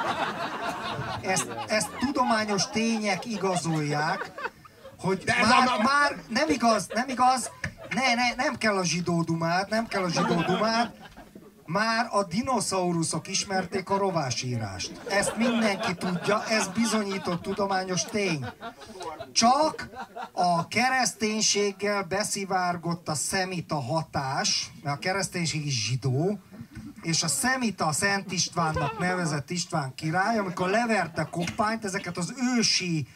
Ezt, ezt tudományos tények igazolják, hogy De már, a- már nem igaz, nem igaz, ne, ne, nem kell a zsidó dumát, nem kell a zsidó dumát, már a dinoszauruszok ismerték a rovásírást. Ezt mindenki tudja, ez bizonyított tudományos tény. Csak a kereszténységgel beszivárgott a szemita hatás, mert a kereszténység is zsidó, és a szemita Szent Istvánnak nevezett István király, amikor leverte koppányt, ezeket az ősi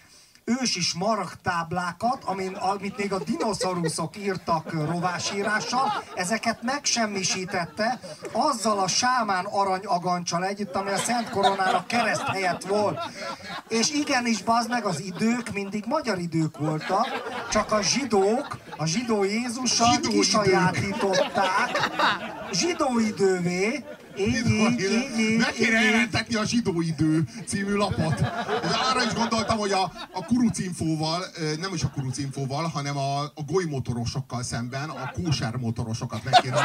ősi smaragtáblákat, amin, amit még a dinoszauruszok írtak rovásírással, ezeket megsemmisítette azzal a sámán aranyagancsal együtt, ami a Szent Koronának kereszt helyett volt. És igenis, bazd meg, az idők mindig magyar idők voltak, csak a zsidók, a zsidó Jézussal Zsidó kisajátították zsidó idővé, így, Meg kéne jelentetni a Zsidó Idő című lapot. És arra is gondoltam, hogy a, a kurucinfóval, nem is a kurucinfóval, hanem a, a golymotorosokkal szemben a kóser motorosokat meg kéne.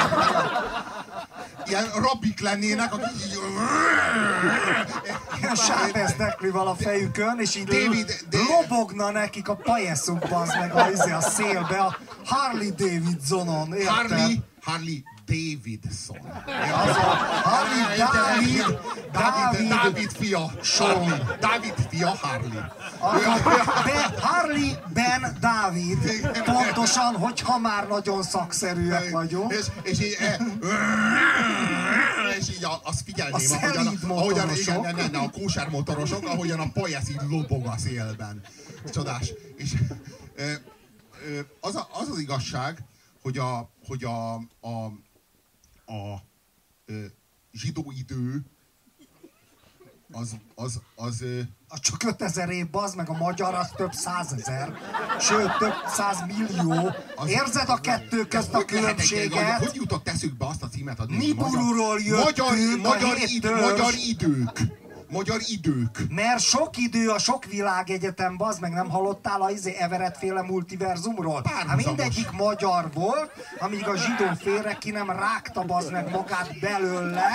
Ilyen rabbik lennének, akik így... Ilyen sápeszteklival a fejükön, és így David, de- lobogna nekik a pajeszuk, bazd meg a, izé, a szélbe, a Harley Davidsonon, érted? Harley, Harley Davidson. Az a Harley David, David, David, David fia, Harley. David fia, Harley. a, be, Harley Ben David, pontosan, hogyha már nagyon szakszerűek vagyunk. És, és így, eh, és így a- azt figyelném, A ahogyan, szelíd ahogyan igen, ne, ne, ne, a kóser motorosok, ahogyan a pajesz így lobog a szélben. Csodás. És ö, ö, az, a, az az igazság, hogy a, hogy a, a, a ö, zsidó idő az, az, az, ö, Az csak 5000 év, bazd meg a magyar, az több százezer, sőt több százmillió. Érzed a kettő közt a lehet egy- különbséget? Hogy jutott eszükbe azt a címet adni? magyar, jöttünk, magyar, idő, törzs. magyar idők. Magyar idők. Mert sok idő a sok világegyetem, bazd meg nem hallottál a izé Everett féle multiverzumról? Hát mindegyik magyar volt, amíg a zsidó félre ki nem rágta bazd meg magát belőle,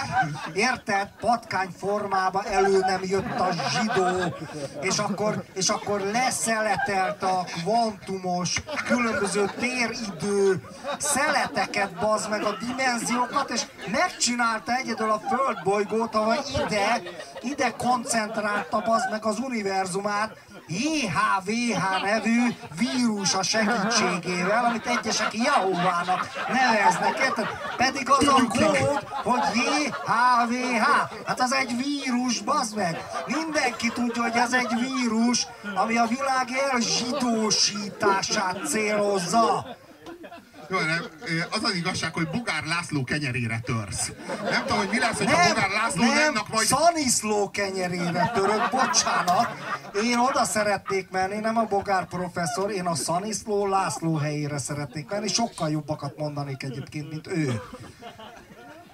érted? Patkány formába elő nem jött a zsidó, és akkor, és akkor leszeletelt a kvantumos, különböző téridő szeleteket, bazd meg a dimenziókat, és megcsinálta egyedül a földbolygót, ahol ide, ide koncentrálta bazd meg az univerzumát, JHVH nevű vírus a segítségével, amit egyesek Jehovának neveznek, érted? Pedig az a kód, hogy JHVH. Hát az egy vírus, bazd meg. Mindenki tudja, hogy ez egy vírus, ami a világ elzsidósítását célozza. Jó, nem, az az igazság, hogy Bogár László kenyerére törsz. Nem tudom, hogy mi lesz, hogy a Bogár László nem, nem, majd... Szaniszló kenyerére török, bocsánat. Én oda szeretnék menni, nem a Bogár professzor, én a Szaniszló László helyére szeretnék menni, sokkal jobbakat mondanék egyébként, mint ő.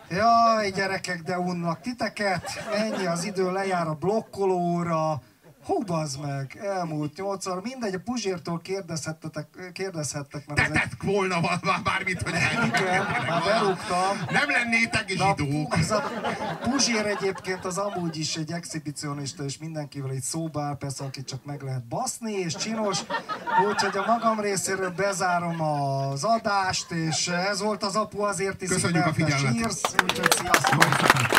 Jaj, gyerekek, de unnak titeket, ennyi az idő, lejár a blokkolóra, Hú, bazd meg, elmúlt nyolcszor, mindegy, a Puzsértól kérdezhettek, kérdezhettek, mert ez egy... Volna bármit, hogy Igen, már berúgtam. Nem lennétek is zsidók. az a Puzsér egyébként az amúgy is egy exhibicionista, és mindenkivel egy szóba áll, persze, akit csak meg lehet baszni, és csinos. Úgyhogy a magam részéről bezárom az adást, és ez volt az apu azért is, Köszönjük a figyelmet. Cheers, úgyhogy sziasztok!